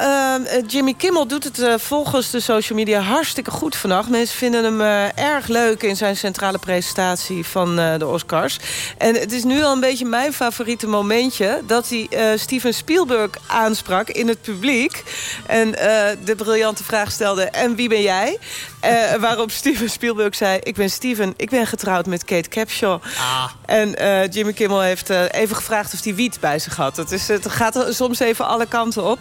Jimmy Kimmel doet het volgens de social media hartstikke goed vannacht. Mensen vinden hem erg leuk in zijn centrale presentatie van de Oscars. En het is nu al een beetje mijn favoriete momentje... dat hij Steven Spielberg aansprak in het publiek. En de briljante vraag stelde... en wie ben jij? Jij? Eh, waarop Steven Spielberg zei... ik ben Steven, ik ben getrouwd met Kate Capshaw. En eh, Jimmy Kimmel heeft eh, even gevraagd of hij wiet bij zich had. Het, is, het gaat soms even alle kanten op.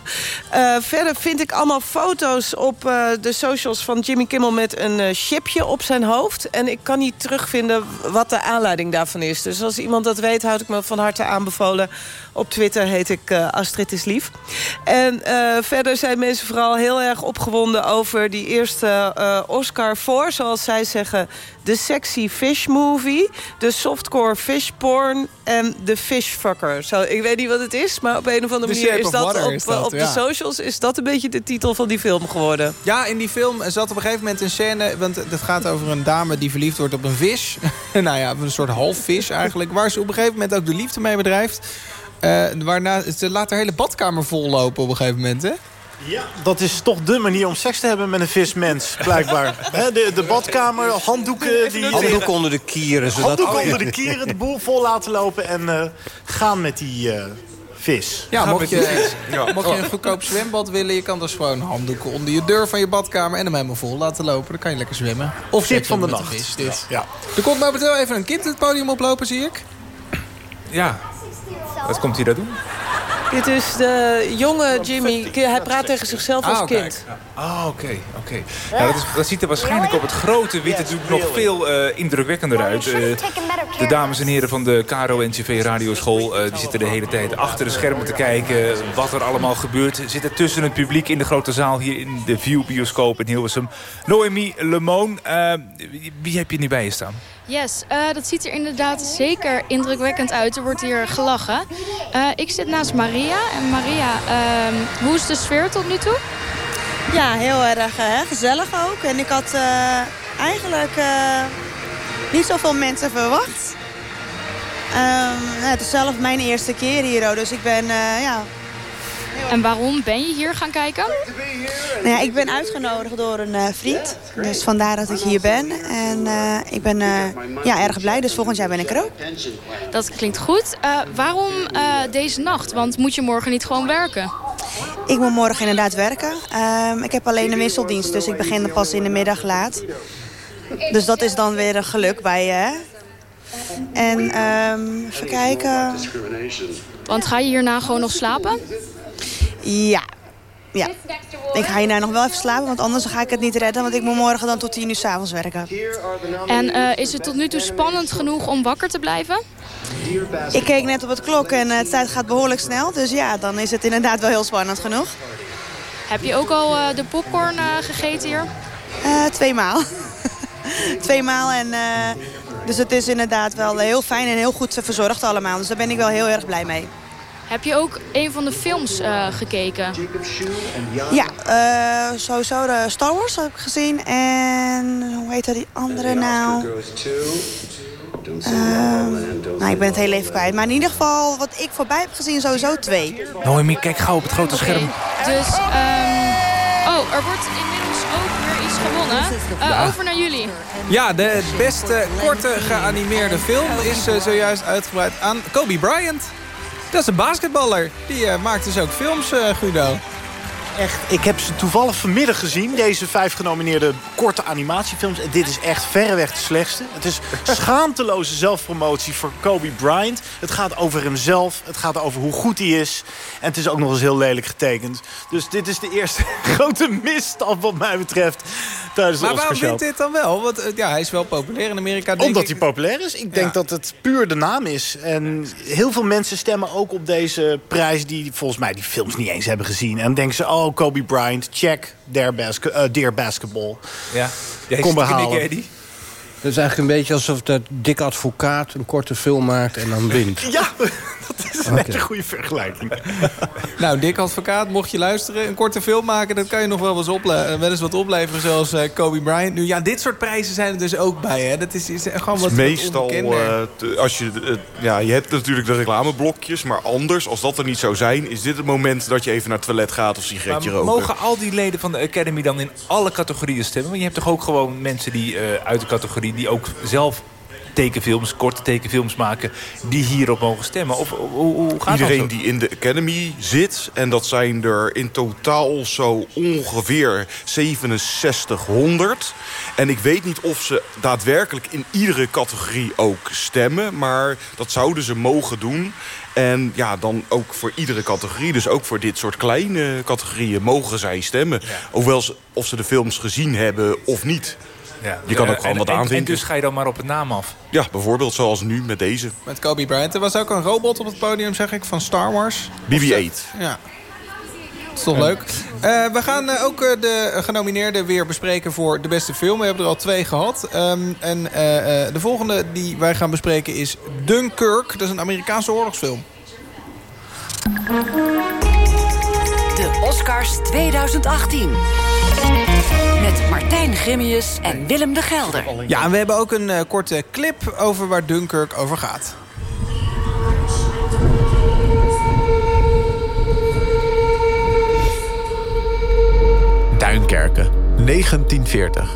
Verder vind ik allemaal foto's op de socials van Jimmy Kimmel... met een chipje op zijn hoofd. En ik kan niet terugvinden wat de aanleiding daarvan is. Dus als iemand dat weet, houd ik me van harte aanbevolen. Op Twitter heet ik eh, Astrid is Lief. En eh, verder zijn mensen vooral heel erg opgewonden... over die eerste eh, Oscar voor, zoals zij zeggen... de sexy fish movie, de softcore fish porn... en de fishfucker. Zo, ik weet niet wat het is, maar op een of andere manier... Is dat op, is dat, op ja. de socials is dat een beetje de titel van die film geworden. Ja, in die film zat op een gegeven moment een scène... want het gaat over een dame die verliefd wordt op een vis. (laughs) nou ja, een soort halfvis eigenlijk. Waar ze op een gegeven moment ook de liefde mee bedrijft. Eh, waarna ze laat haar hele badkamer vollopen op een gegeven moment, hè? Ja, dat is toch de manier om seks te hebben met een vismens, blijkbaar. (laughs) Hè, de, de badkamer, handdoeken... Die, Handdoek onder de kieren. Zodat... handdoeken onder de kieren, de boel vol laten lopen... en eh, gaan met die eh, vis. Ja, mocht je. Ja. mocht je een goedkoop zwembad willen... je kan dus gewoon handdoeken onder je deur van je badkamer... en hem helemaal vol laten lopen. Dan kan je lekker zwemmen. Of seks van de nacht. vis, dit. Ja. Er komt momenteel even een kind het podium oplopen, zie ik. Ja. Wat komt hij dat doen? Dit is de jonge Jimmy. Hij praat tegen zichzelf als Ah, kind. Ah, oké. oké. Nou, dat, is- dat ziet er waarschijnlijk op het grote witte doek nog veel eh, indrukwekkender uit. Eh, de dames en heren van de KRO-NCV Radioschool... eh, die zitten de hele tijd achter de schermen te kijken... wat er allemaal gebeurt. Zitten tussen het publiek in de grote zaal... hier in de View-bioscoop in Hilversum. Noemi wie- wie heb je nu bij je staan? Yes, eh, dat ziet er inderdaad zeker indrukwekkend uit. Er wordt hier gelachen. Eh, ik zit naast Maria. En Maria, ehm, hoe is de sfeer tot nu toe? Ja, heel erg eh, gezellig ook. En ik had eigenlijk niet zoveel mensen verwacht. Ehm, het is zelf mijn eerste keer hier, dus ik ben, ja... En waarom ben je hier gaan kijken? Nou ja, ik ben uitgenodigd door een eh, vriend, dus vandaar dat ik hier ben. En eh, ik ben eh, ja, erg blij, dus volgend jaar ben ik er ook. Dat klinkt goed. Waarom deze nacht? Want moet je morgen niet gewoon werken? Ik moet morgen inderdaad werken. Ehm, ik heb alleen een wisseldienst, dus ik begin pas in de middag laat. Dus dat is dan weer een geluk bij je? En ehm, even kijken. Want ga je hierna gewoon nog slapen? Ja. Ja. Ik ga hierna nog wel even slapen, want anders ga ik het niet redden. Want ik moet morgen dan tot 10 uur s'avonds werken. En eh, is het tot nu toe spannend genoeg om wakker te blijven? Ik keek net op het klok en eh, de tijd gaat behoorlijk snel. Dus ja, dan is het inderdaad wel heel spannend genoeg. Heb je ook al eh, de popcorn eh, gegeten hier? Eh twee maal. (laughs) twee maal en... eh, dus het is inderdaad wel heel fijn en heel goed verzorgd allemaal. Dus daar ben ik wel heel erg blij mee. Heb je ook een van de films eh, gekeken? Ja, eh, sowieso de Star Wars heb ik gezien. En hoe heet dat die andere nou? Ehm, nou, ik ben het heel even kwijt. Maar in ieder geval, wat ik voorbij heb gezien, sowieso twee. Noemi, kijk gauw op het grote scherm. Dus, ehm, oh, er wordt inmiddels ook weer iets gewonnen. Eh, Ja. Over naar jullie. Ja, de beste korte geanimeerde film is eh, zojuist uitgebreid aan Kobe Bryant. Dat is een basketballer. Die eh, maakt dus ook films, eh, Guido. Echt, ik heb ze toevallig vanmiddag gezien, deze vijf genomineerde korte animatiefilms. En dit is echt verreweg de slechtste. Het is (laughs) schaamteloze zelfpromotie voor Kobe Bryant. Het gaat over hemzelf, het gaat over hoe goed hij is. En het is ook nog eens heel lelijk getekend. Dus dit is de eerste (laughs) grote misstap wat mij betreft tijdens de Maar waarom wint dit dan wel? Want eh, ja, hij is wel populair in Amerika. denk Omdat ik. hij populair is. Ik denk dat het puur de naam is. En heel veel mensen stemmen ook op deze prijs... die volgens mij die films niet eens hebben gezien. En denken ze, oh, Kobe Bryant, check, eh, Dear Basketball. Ja, Kom behalen. Dat is eigenlijk een beetje alsof dat dik advocaat een korte film maakt en dan wint. Ja, dat is een hele goede vergelijking. (laughs) Nou, Dick Advocaat, mocht je luisteren, een korte film maken... dat kan je nog wel eens, ople- eh, wel eens wat opleveren, zoals eh, Kobe Bryant. Nu, ja, dit soort prijzen zijn er dus ook bij, hè? Dat is, is gewoon wat Het is meestal, eh, als je, ja, je hebt natuurlijk de reclameblokjes, maar anders, als dat er niet zou zijn, is dit het moment dat je even naar het toilet gaat of sigaretje Maar roken. mogen al die leden van de Academy dan in alle categorieën stemmen? Want je hebt toch ook gewoon mensen die eh, uit de categorie... die ook zelf tekenfilms, korte tekenfilms maken... die hierop mogen stemmen? Of hoe, hoe gaat Iedereen dat die in de Academy zit, en dat zijn er in totaal zo ongeveer 6700. En ik weet niet of ze daadwerkelijk in iedere categorie ook stemmen... maar dat zouden ze mogen doen. En ja, dan ook voor iedere categorie, dus ook voor dit soort kleine categorieën... mogen zij stemmen. Hoewel ze, of ze de films gezien hebben of niet. Ja. Je kan ook Eh, gewoon en- wat en- aanvinken. En dus ga je dan maar op het naam af. Ja, bijvoorbeeld zoals nu met deze. Met Kobe Bryant. Er was ook een robot op het podium, zeg ik, van Star Wars. BB-8. Ja. Dat is toch leuk. Eh, we gaan eh, ook eh, de genomineerden weer bespreken voor de beste film. We hebben er al twee gehad. Ehm, en eh, eh, de volgende die wij gaan bespreken is Dunkirk. Dat is een Amerikaanse oorlogsfilm. De Oscars 2018. Met Martijn Grimmius en Willem de Gelder. Ja, en we hebben ook een eh, korte clip over waar Dunkirk over gaat. Duinkerken, 1940.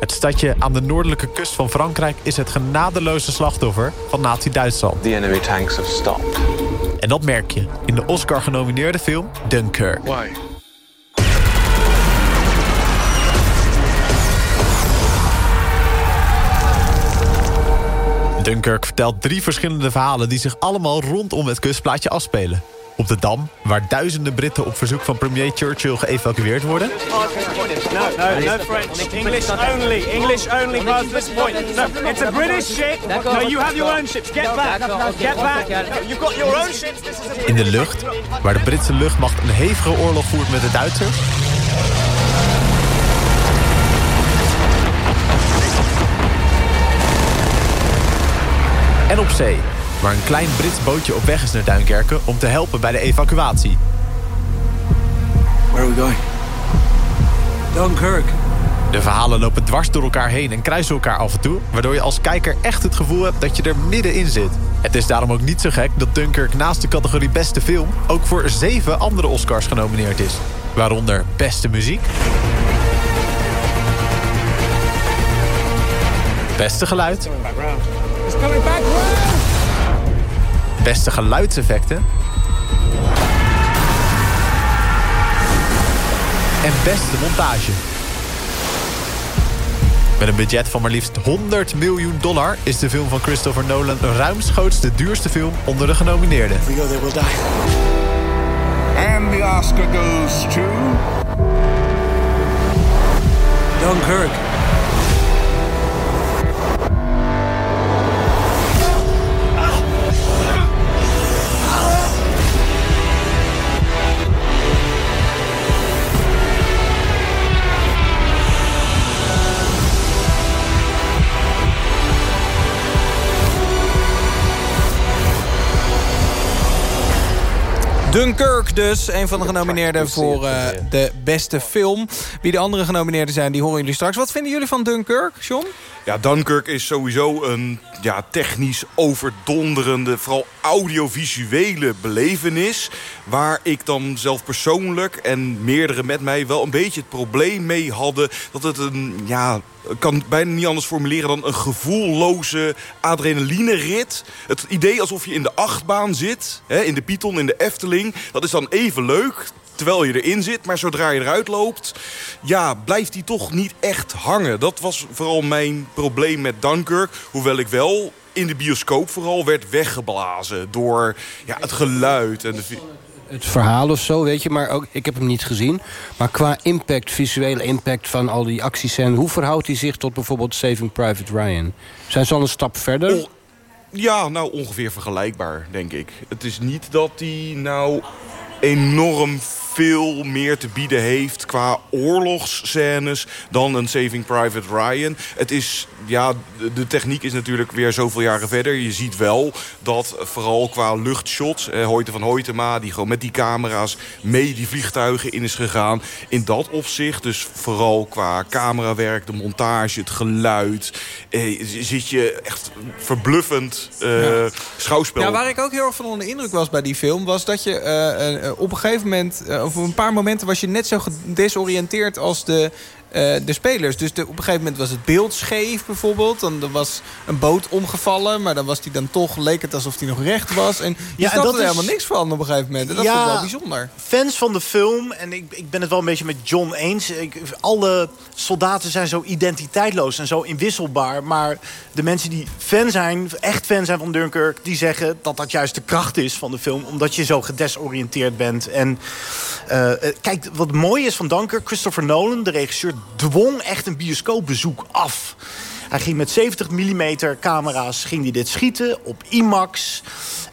Het stadje aan de noordelijke kust van Frankrijk is het genadeloze slachtoffer van Nazi-Duitsland. The enemy tanks have stopped. En dat merk je in de Oscar-genomineerde film Dunkirk. Why? Dunkirk vertelt drie verschillende verhalen die zich allemaal rondom het kustplaatje afspelen. Op de Dam, waar duizenden Britten op verzoek van premier Churchill geëvacueerd worden. No, no, no French. English only. English only past this point. No, it's a British ship. No, you have your own ships. Get back. Get back. No, you've got your own ships. This is a In de lucht, waar de Britse luchtmacht een hevige oorlog voert met de Duitsers. En op zee, waar een klein Brits bootje op weg is naar Duinkerken om te helpen bij de evacuatie. Where are we going? Dunkirk. De verhalen lopen dwars door elkaar heen en kruisen elkaar af en toe... waardoor je als kijker echt het gevoel hebt dat je er middenin zit. Het is daarom ook niet zo gek dat Dunkirk naast de categorie beste film... ook voor zeven andere Oscars genomineerd is. Waaronder beste muziek... Beste geluid... It's coming back round. Beste geluidseffecten... En beste montage. Met een budget van maar liefst 100 miljoen dollar... is de film van Christopher Nolan ruimschoots de duurste film onder de genomineerden. We go there, we'll die. And the Oscar goes to... Dunkirk. Dunkirk dus, een van de genomineerden voor eh, de beste film. Wie de andere genomineerden zijn, die horen jullie straks. Wat vinden jullie van Dunkirk, John? Ja, Dunkirk is sowieso een ja, technisch overdonderende, vooral audiovisuele belevenis. Waar ik dan zelf persoonlijk en meerdere met mij wel een beetje het probleem mee hadden. Dat het een, ja, kan bijna niet anders formuleren dan een gevoelloze adrenalinerit. Het idee alsof je in de achtbaan zit, hè, in de Python, in de Efteling. Dat is dan even leuk, terwijl je erin zit. Maar zodra je eruit loopt, ja, blijft die toch niet echt hangen. Dat was vooral mijn probleem met Dunkirk. Hoewel ik wel in de bioscoop vooral werd weggeblazen door ja, het geluid en de... het verhaal of zo, weet je. Maar ook, ik heb hem niet gezien. Maar qua impact, visuele impact van al die actiescènes... hoe verhoudt hij zich tot bijvoorbeeld Saving Private Ryan? Zijn ze al een stap verder? Ja, nou ongeveer vergelijkbaar, denk ik. Het is niet dat hij nou enorm veel meer te bieden heeft qua oorlogsscènes dan een Saving Private Ryan. Het is, ja, de, techniek is natuurlijk weer zoveel jaren verder. Je ziet wel dat vooral qua luchtshots, eh, Hoyte van Hoytema, die gewoon met die camera's mee die vliegtuigen in is gegaan. In dat opzicht, dus vooral qua camerawerk, de montage, het geluid, eh, zit je echt verbluffend eh, Ja. schouwspel. Ja, waar ik ook heel erg van onder de indruk was bij die film... was dat je eh, eh, op een gegeven moment, eh, op een paar momenten... was je net zo gedesoriënteerd als de de spelers. Dus de, op een gegeven moment was het beeld scheef bijvoorbeeld. Dan er was een boot omgevallen, maar dan was die dan toch... leek het alsof die nog recht was. En je Ja, snapte er is- helemaal niks van op een gegeven moment. En dat Ja. vond ik wel bijzonder. Fans van de film, en ik, ik ben het wel een beetje met John eens... Ik, alle soldaten zijn zo identiteitloos en zo inwisselbaar. Maar de mensen die fan zijn, echt fan zijn van Dunkirk... die zeggen dat dat juist de kracht is van de film... omdat je zo gedesoriënteerd bent. En eh, eh, kijk, wat mooi is van Dunkirk... Christopher Nolan, de regisseur, dwong echt een bioscoopbezoek af... Hij ging met 70 mm camera's ging hij dit schieten op IMAX.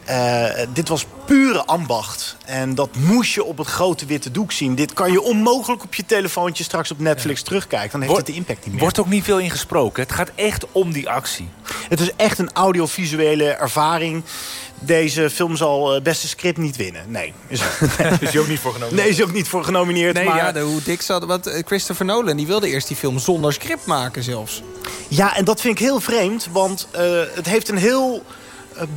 Eh, dit was pure ambacht. En dat moest je op het grote witte doek zien. Dit kan je onmogelijk op je telefoontje straks op Netflix terugkijken. Dan heeft het de impact niet meer. Wordt ook niet veel ingesproken. Het gaat echt om die actie. Het is echt een audiovisuele ervaring. Deze film zal eh, beste script niet winnen. Nee. Is, (laughs) Is hij ook niet voor genomineerd? Nee, is ook niet voor genomineerd. Nee, maar... ja, de, hoe dik zat... Want eh, Christopher Nolan die wilde eerst die film zonder script maken zelfs. Ja, en dat vind ik heel vreemd, want eh, het heeft een heel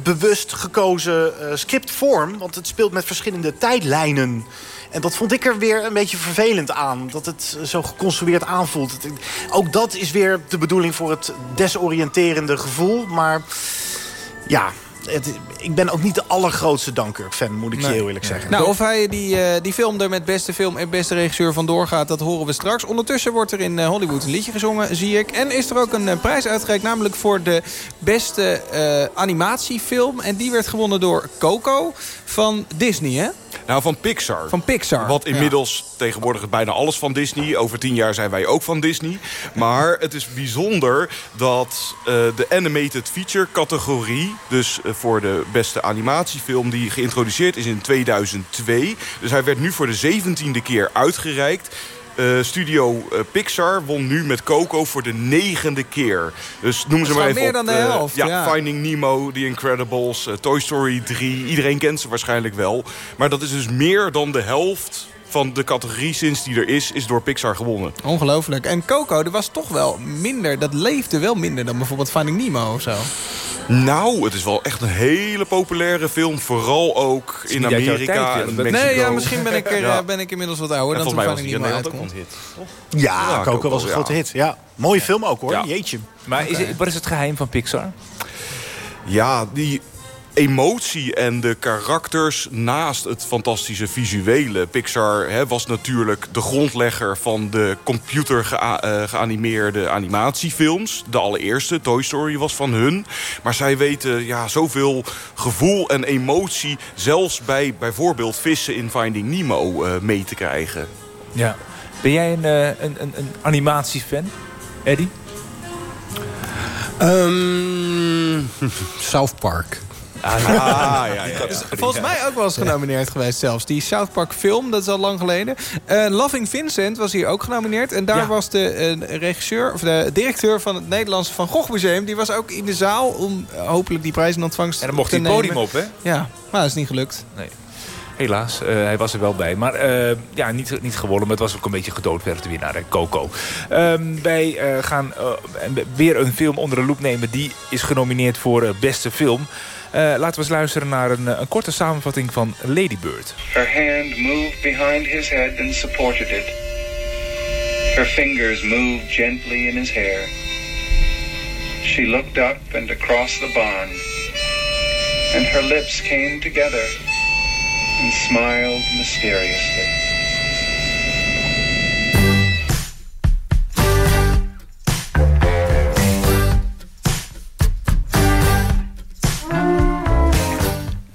bewust gekozen eh, scriptvorm. Want het speelt met verschillende tijdlijnen. En dat vond ik er weer een beetje vervelend aan. Dat het zo geconstrueerd aanvoelt. Ook dat is weer de bedoeling voor het desoriënterende gevoel. Maar ja, het, ik ben ook niet de allergrootste Dunkirk-fan, moet ik je heel eerlijk zeggen. Nou, of hij die, eh, die film er met beste film en beste regisseur vandoor gaat... dat horen we straks. Ondertussen wordt er in eh, Hollywood een liedje gezongen, zie ik. En is er ook een eh, prijs uitgereikt, namelijk voor de beste eh, animatiefilm. En die werd gewonnen door Coco van Disney, hè? Nou, van Pixar. Van Pixar. Wat inmiddels tegenwoordig bijna alles van Disney. Over tien jaar zijn wij ook van Disney. Maar het is bijzonder dat eh, de animated feature categorie... dus eh, voor de beste animatiefilm die geïntroduceerd is in 2002... dus hij werd nu voor de zeventiende keer uitgereikt... Eh, studio eh, Pixar won nu met Coco voor de negende keer. Dus noem ze maar even gewoon op. meer dan de eh, helft, ja, ja. Finding Nemo, The Incredibles, Toy Story 3. Iedereen kent ze waarschijnlijk wel. Maar dat is dus meer dan de helft van de categorie sinds die er is... is door Pixar gewonnen. Ongelooflijk. En Coco, er was toch wel minder... dat leefde wel minder dan bijvoorbeeld Finding Nemo of zo. Nou, het is wel echt een hele populaire film. Vooral ook in Amerika tijd, en. Mexico. Nee, ja, misschien ben ik, er, (laughs) Ja. eh, ben ik inmiddels wat ouder En dan volgens toen mij was Nemo ook uitkwam. een hit. Ja, Ja, Coco, Coco, was een ja. grote hit. Ja, mooie film ook hoor. Ja. Jeetje. Maar is het, wat is het geheim van Pixar? Ja, die emotie en de karakters naast het fantastische visuele. Pixar hè, was natuurlijk de grondlegger van de computer gea- eh, geanimeerde animatiefilms. De allereerste, Toy Story, was van hun. Maar zij weten ja, zoveel gevoel en emotie... zelfs bij bijvoorbeeld vissen in Finding Nemo eh, mee te krijgen. Ja. Ben jij een, eh, een, een, een animatiefan, Eddie? Ehm, (laughs) South Park. Ah, ja, volgens mij ook wel eens genomineerd geweest zelfs. Die South Park film, dat is al lang geleden. Eh, Loving Vincent was hier ook genomineerd. En daar Ja. was de eh, regisseur, of de directeur van het Nederlandse Van Gogh Museum... die was ook in de zaal om eh, hopelijk die prijs in ontvangst En dan mocht te hij het nemen. podium op, hè? Ja, maar dat is niet gelukt. Nee. Helaas, eh, hij was er wel bij. Maar eh, ja, niet, niet gewonnen. Maar het was ook een beetje gedoodverfde de winnaar, hè, Coco. Ehm, wij eh, gaan weer een film onder de loep nemen. Die is genomineerd voor beste film. Eh, laten we eens luisteren naar een, eh, een korte samenvatting van Lady Bird. Her hand moved behind his head and supported it. Her fingers moved gently in his hair. She looked up and across the barn, and her lips came together and smiled mysteriously.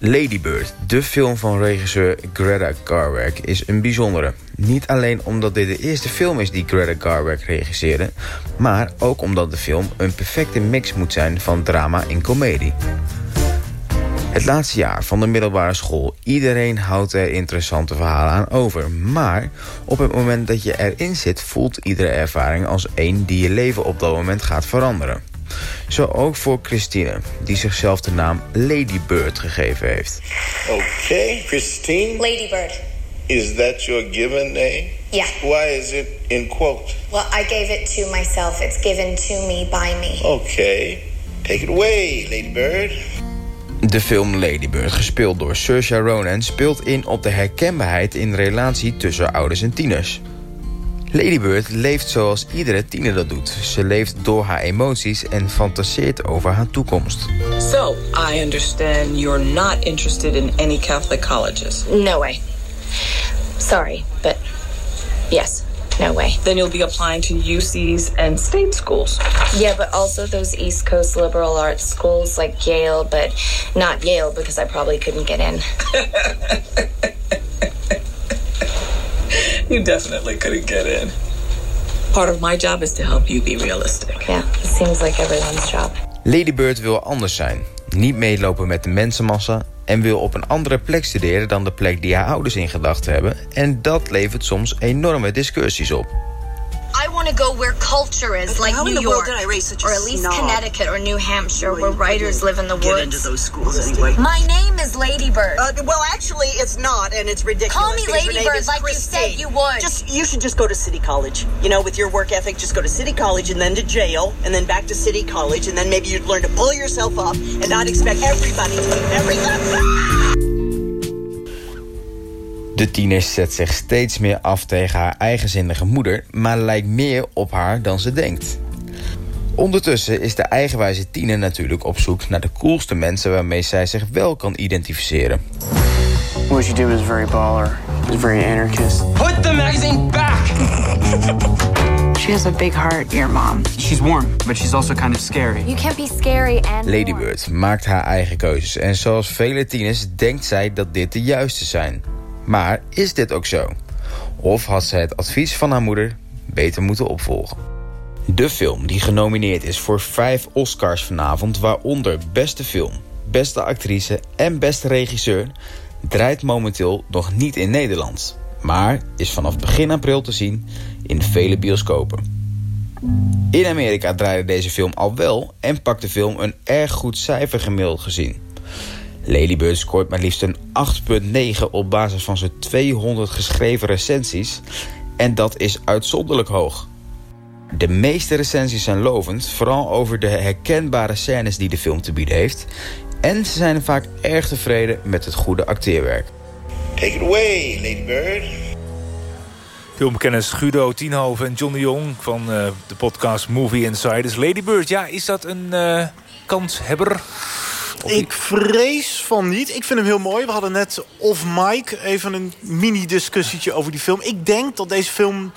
Lady Bird, de film van regisseur Greta Garweg, is een bijzondere. Niet alleen omdat dit de eerste film is die Greta Garweg regisseerde... maar ook omdat de film een perfecte mix moet zijn van drama en komedie. Het laatste jaar van de middelbare school. Iedereen houdt er interessante verhalen aan over. Maar op het moment dat je erin zit... voelt iedere ervaring als één die je leven op dat moment gaat veranderen. Zo ook voor Christine, die zichzelf de naam Lady Bird gegeven heeft. Okay, Christine. Lady Bird. Is that your given name? Yeah. Why is it in quote? Well, I gave it to myself. It's given to me by me. Okay. Take it away, Lady Bird. De film Lady Bird, gespeeld door Saoirse Ronan... speelt in op de herkenbaarheid in de relatie tussen ouders en tieners. Lady Bird leeft zoals iedere tiener dat doet. Ze leeft door haar emoties en fantaseert over haar toekomst. So, I understand you're not interested in any Catholic colleges. No way. Sorry, but yes, no way. Then you'll be applying to UCs and state schools. Yeah, but also those East Coast liberal arts schools like Yale, but not Yale because I probably couldn't get in. (laughs) You definitely couldn't get in. Part of my job is to help you be realistic. Yeah, it seems like everyone's job. Lady Bird wil anders zijn. Niet meelopen met de mensenmassa en wil op een andere plek studeren dan de plek die haar ouders in gedachten hebben. En dat levert soms enorme discussies op. I want to go where culture is, like New York, did I raise such or at least snob? Connecticut or New Hampshire, where writers live in the Get woods. into those schools anyway. My name is Ladybird. Uh, well, actually, it's not, and it's ridiculous. Call me Ladybird like you said you would. Just you should just go to City College. You know, with your work ethic, just go to City College and then to jail, and then back to City College, and then maybe you'd learn to pull yourself up and not expect everybody to everything. (laughs) De tiener zet zich steeds meer af tegen haar eigenzinnige moeder... maar lijkt meer op haar dan ze denkt. Ondertussen is de eigenwijze tiener natuurlijk op zoek naar de coolste mensen... waarmee zij zich wel kan identificeren. What she did was very baller. It was very anarchist. Put the magazine back! (laughs) She has a big heart, your mom. She's warm, but she's also kind of scary. You can't be scary and Ladybird maakt haar eigen keuzes... en zoals vele tieners denkt zij dat dit de juiste zijn. Maar is dit ook zo? Of had ze het advies van haar moeder beter moeten opvolgen? De film die genomineerd is voor vijf Oscars vanavond... waaronder beste film, beste actrice en beste regisseur... draait momenteel nog niet in Nederland... maar is vanaf begin april te zien in vele bioscopen. In Amerika draaide deze film al wel... en pakt de film een erg goed cijfer gemiddeld gezien... Ladybird scoort maar liefst een 8,9 op basis van zijn 200 geschreven recensies. En dat is uitzonderlijk hoog. De meeste recensies zijn lovend, vooral over de herkenbare scènes die de film te bieden heeft. En ze zijn vaak erg tevreden met het goede acteerwerk. Take it away, Ladybird. Filmkennis Guido Tienhoven en John de Jong van eh, de podcast Movie Insiders. Ladybird, ja, is dat een eh, kanshebber? Ik vrees van niet. Ik vind hem heel mooi. We hadden net off mic even een mini-discussietje over die film. Ik denk dat deze film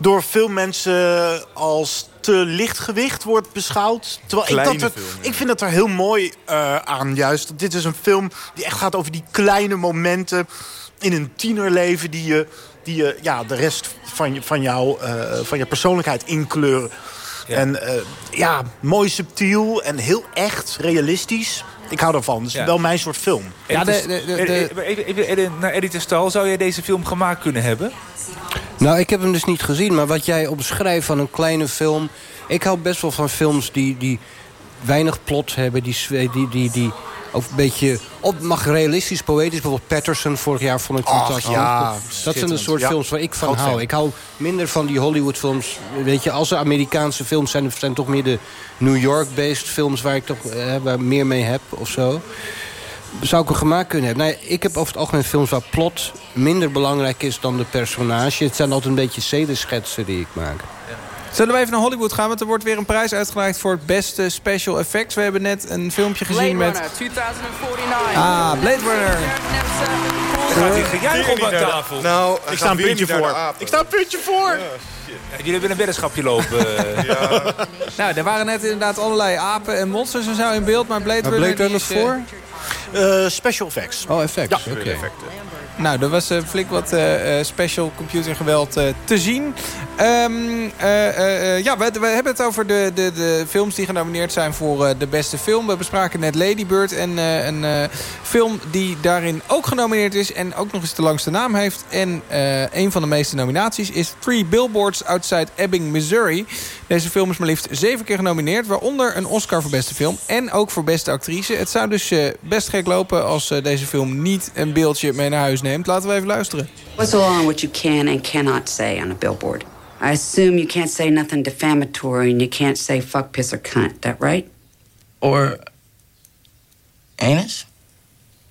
door veel mensen als te lichtgewicht wordt beschouwd. Terwijl ik, dat er- film, ja. ik vind dat er heel mooi eh, aan juist. Dit is een film die echt gaat over die kleine momenten in een tienerleven... die je, die je ja, de rest van je, van, jou, eh, van je persoonlijkheid inkleuren. En eh, ja, mooi subtiel en heel echt, realistisch. Ik hou daarvan. Het is Ja. wel mijn soort film. Ja, de, Even, even, even naar Eddie Testal, zou jij deze film gemaakt kunnen hebben? Nou, ik heb hem dus niet gezien. Maar wat jij omschrijft van een kleine film... Ik hou best wel van films die, die weinig plot hebben. Die, die, die, die ook een beetje... Op, mag realistisch, poëtisch. Bijvoorbeeld Patterson vorig jaar vond ik Ach, fantastisch. ja, dat zijn de soort Ja, films waar ik van hou. fan. Ik hou minder van die Hollywood-films. Weet je, als er Amerikaanse films zijn... zijn toch meer de New York-based films... waar ik toch eh, waar meer mee heb of zo zou ik hem gemaakt kunnen hebben? Nou, ja, ik heb over het algemeen films waar plot minder belangrijk is dan de personage. Het zijn altijd een beetje zedenschetsen die ik maak. Zullen we even naar Hollywood gaan? Want er wordt weer een prijs uitgereikt voor het beste special effects. We hebben net een filmpje gezien met... 2049. Ah, Blade Runner. Er gaat hier gejuich op aan tafel. Nou, Ik sta een puntje voor. Ik sta een puntje voor. Jullie hebben een weddenschapje lopen. (laughs) eh. Nou, er waren net inderdaad allerlei apen en monsters en zo in beeld. Maar Blade Maar Runner... Blade Runner is, eh, voor? Eh, special effects. Oh, effects. Ja. Oké. Nou, er was eh, flink wat eh, eh, special computergeweld eh, te zien. Eh, ja, we, we hebben het over de, de, de films die genomineerd zijn voor de beste film. We bespraken net Lady Bird. En een film die daarin ook genomineerd is en ook nog eens de langste naam heeft. En een van de meeste nominaties is Three Billboards Outside Ebbing, Missouri. Deze film is maar liefst zeven keer genomineerd. Waaronder een Oscar voor beste film en ook voor beste actrice. Het zou dus eh, best gek lopen als eh, deze film niet een beeldje mee naar huis neemt. Laten we even luisteren. What's the law on what you can and cannot say on a billboard? I assume you can't say nothing defamatory and you can't say fuck, piss, or cunt. That right? Or anus?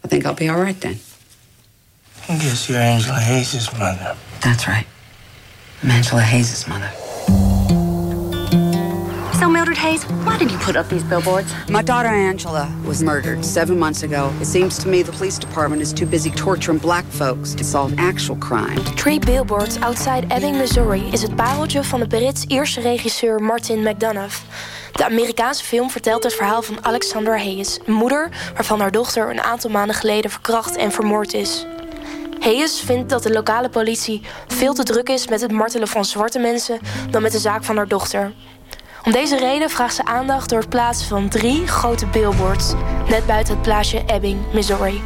I think I'll be all right then. I guess you're Angela Hayes' mother. That's right. Angela Hayes' mother. So, Mildred Hayes, why did you put up these billboards? My daughter Angela was murdered seven months ago. It seems to me the police department is too busy torturing black folks to solve actual crime. Three Billboards Outside Ebbing, Missouri is het pareltje van de Brits-Ierse regisseur Martin McDonough. De Amerikaanse film vertelt het verhaal van Alexandra Hayes, een moeder waarvan haar dochter een aantal maanden geleden verkracht en vermoord is. Hayes vindt dat de lokale politie veel te druk is met het martelen van zwarte mensen dan met de zaak van haar dochter. Om deze reden vraagt ze aandacht door het plaatsen van drie grote billboards net buiten het plaatsje Ebbing, Missouri.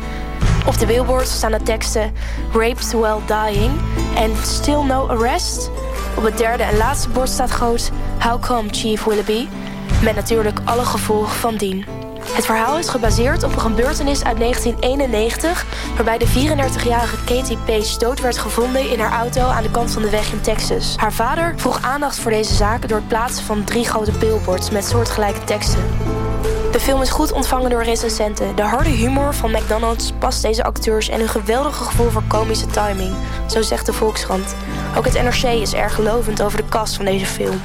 Op de billboards staan de teksten Raped while dying en Still no arrest. Op het derde en laatste bord staat groot How come Chief Willoughby? Met natuurlijk alle gevolgen van dien. Het verhaal is gebaseerd op een gebeurtenis uit 1991... waarbij de 34-jarige Katie Page dood werd gevonden in haar auto... aan de kant van de weg in Texas. Haar vader vroeg aandacht voor deze zaak... door het plaatsen van drie grote billboards met soortgelijke teksten. De film is goed ontvangen door recensenten. De harde humor van McDonald's past deze acteurs... en hun geweldige gevoel voor komische timing. Zo zegt de Volkskrant. Ook het NRC is erg lovend over de cast van deze film.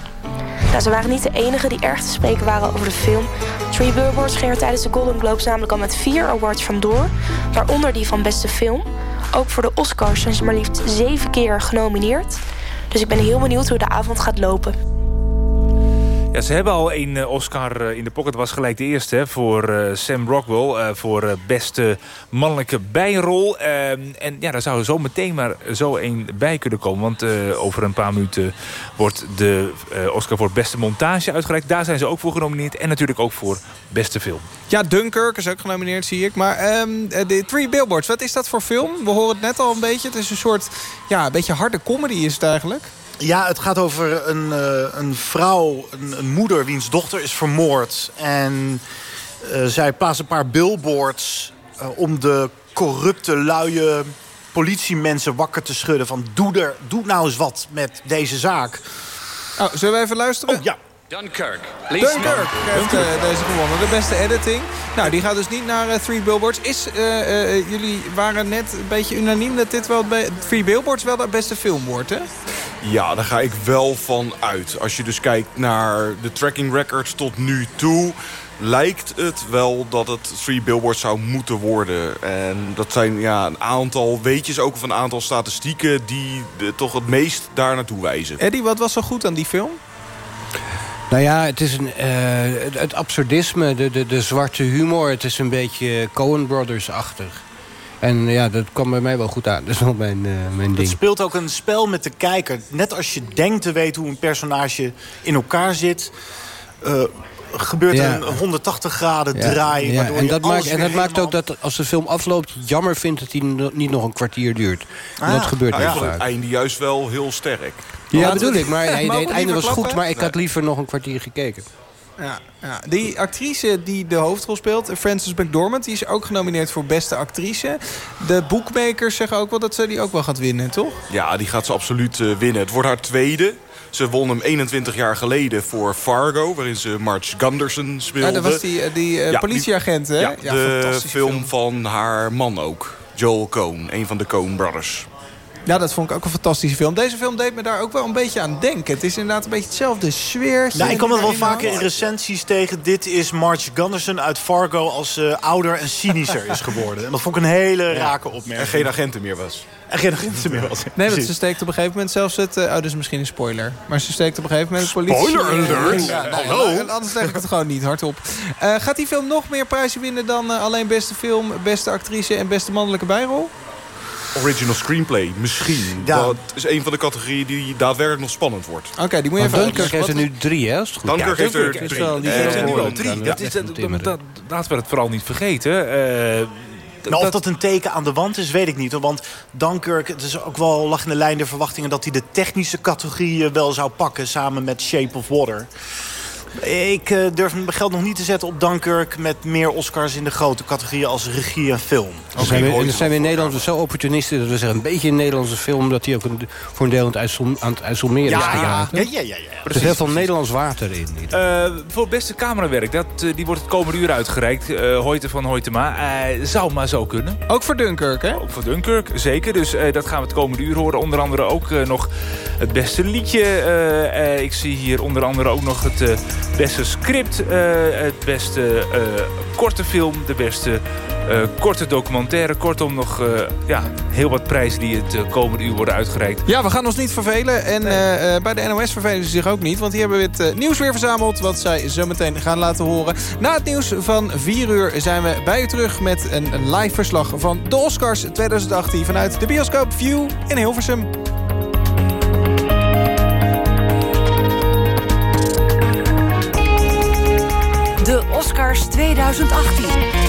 Ze waren niet de enigen die erg te spreken waren over de film. Three Billboards ging er tijdens de Golden Globes namelijk al met vier awards vandoor. Waaronder die van beste film. Ook voor de Oscars zijn ze maar liefst zeven keer genomineerd. Dus ik ben heel benieuwd hoe de avond gaat lopen. Ja, ze hebben al een eh, Oscar eh, in de pocket. was gelijk de eerste voor uh, Sam Rockwell. Voor beste mannelijke bijrol. Ehm, en ja, daar zou zo meteen maar zo een bij kunnen komen. Want over een paar minuten wordt de Oscar voor beste montage uitgereikt. Daar zijn ze ook voor genomineerd. En natuurlijk ook voor beste film. Ja, Dunkirk is ook genomineerd, zie ik. Maar um, de Three Billboards, wat is dat voor film? We horen het net al een beetje. Het is een soort, ja, een beetje harde comedy is het eigenlijk. Ja, het gaat over een, uh, een vrouw, een, een, moeder wiens dochter is vermoord. En uh, zij plaatst een paar billboards uh, om de corrupte, luie politiemensen wakker te schudden. Van doe, er, doe nou eens wat met deze zaak. Oh, zullen we even luisteren? Oh, ja. Dunkirk. Dunkirk heeft uh, deze gewonnen. De beste editing. Nou, die gaat dus niet naar uh, Three Billboards. Is, uh, jullie waren net een beetje unaniem dat dit wel bij Three Billboards wel de beste film wordt, hè? Ja, daar ga ik wel van uit. Als je dus kijkt naar de tracking records tot nu toe lijkt het wel dat het Three Billboards zou moeten worden. En dat zijn ja, een aantal weetjes, ook of een aantal statistieken... die de, toch het meest daar naartoe wijzen. Eddie, wat was zo goed aan die film? Nou ja, het is een, uh, het absurdisme, de, de, de zwarte humor. Het is een beetje Coen Brothers-achtig. En ja, dat kwam bij mij wel goed aan. (laughs) Dat is wel mijn, uh, mijn ding. Het speelt ook een spel met de kijker. Net als je denkt te weten hoe een personage in elkaar zit... Uh, gebeurt Ja. er een 180 graden Ja, draai. ja, en dat, maakt, en dat maakt ook dat als de film afloopt... jammer vindt dat hij niet nog een kwartier duurt. En Ah. dat gebeurt Nou niet ja, het einde juist wel heel sterk. Ja, bedoel ik. Maar (laughs) het einde was goed, maar ik had liever nog een kwartier gekeken. Ja, ja. Die actrice die de hoofdrol speelt, Frances McDormand... die is ook genomineerd voor beste actrice. De boekmakers zeggen ook wel dat ze die ook wel gaat winnen, toch? Ja, die gaat ze absoluut eh, winnen. Het wordt haar tweede. Ze won hem 21 jaar geleden voor Fargo, waarin ze Marge Gunderson speelde. Ja, dat was die, eh, die eh, Ja, politieagent, hè? Ja, de film, van haar man ook. Joel Coen, een van de Coen Brothers. Ja, dat vond ik ook een fantastische film. Deze film deed me daar ook wel een beetje aan denken. Het is inderdaad een beetje hetzelfde sfeer. Nou, ik kwam het wel vaker in recensies tegen. Dit is Marge Gunderson uit Fargo als ze ouder en cynischer is geworden. En dat vond ik een hele rake opmerking. En geen agenten meer was. En geen agenten meer was. Nee, want ze steekt op een gegeven moment zelfs het... eh, oh, dat is misschien een spoiler. Maar ze steekt op een gegeven moment het politie... Spoiler alert? Ja, Hallo? Anders leg ik het gewoon niet hardop. Eh gaat die film nog meer prijzen winnen dan eh, alleen beste film, beste actrice en beste mannelijke bijrol? Original screenplay, misschien. Ja. Dat is een van de categorieën die daadwerkelijk nog spannend wordt. Oké, die moet je even Dunkirk heeft er nu drie, hè? Als het goed is. Dunkirk heeft er drie. is wel- die zijn nu al drie. Dat is, dat, timmeren. dat, laten we het vooral niet vergeten. Nou, of dat een teken aan de wand is, weet ik niet. hoor. Want Dunkirk, het is ook wel lag in de lijn der verwachtingen... dat hij de technische categorieën wel zou pakken... samen met Shape of Water. Ik uh, durf mijn geld nog niet te zetten op Dunkirk... met meer Oscars in de grote categorieën als regie en film. Dan zijn, we, en dan zijn we in Nederland zo opportunistisch... dat we zeggen een beetje een Nederlandse film... dat die ook een, voor een deel aan het, aan het IJsselmeer ja, is ja, ja, ja, ja, ja. Er is heel veel Nederlands water in. Uh, voor beste camerawerk, dat, uh, die wordt het komende uur uitgereikt. Uh, Hoyte van Hoytema. zou maar zo kunnen. Ook voor Dunkirk, hè? Ook voor Dunkirk, zeker. Dus dat gaan we het komende uur horen. Onder andere ook nog het beste liedje. ik zie hier onder andere ook nog het beste script. het beste korte film. De beste uh, korte documentaire. Kortom nog uh, ja, heel wat prijzen die het uh, komende uur worden uitgereikt. Ja, we gaan ons niet vervelen. En nee. bij de NOS vervelen ze zich ook niet. Want die hebben we het nieuws weer verzameld. Wat zij zo meteen gaan laten horen. Na het nieuws van 4 uur zijn we bij u terug met een, een live verslag van de Oscars 2018. Vanuit de bioscoop View in Hilversum. De Oscars 2018.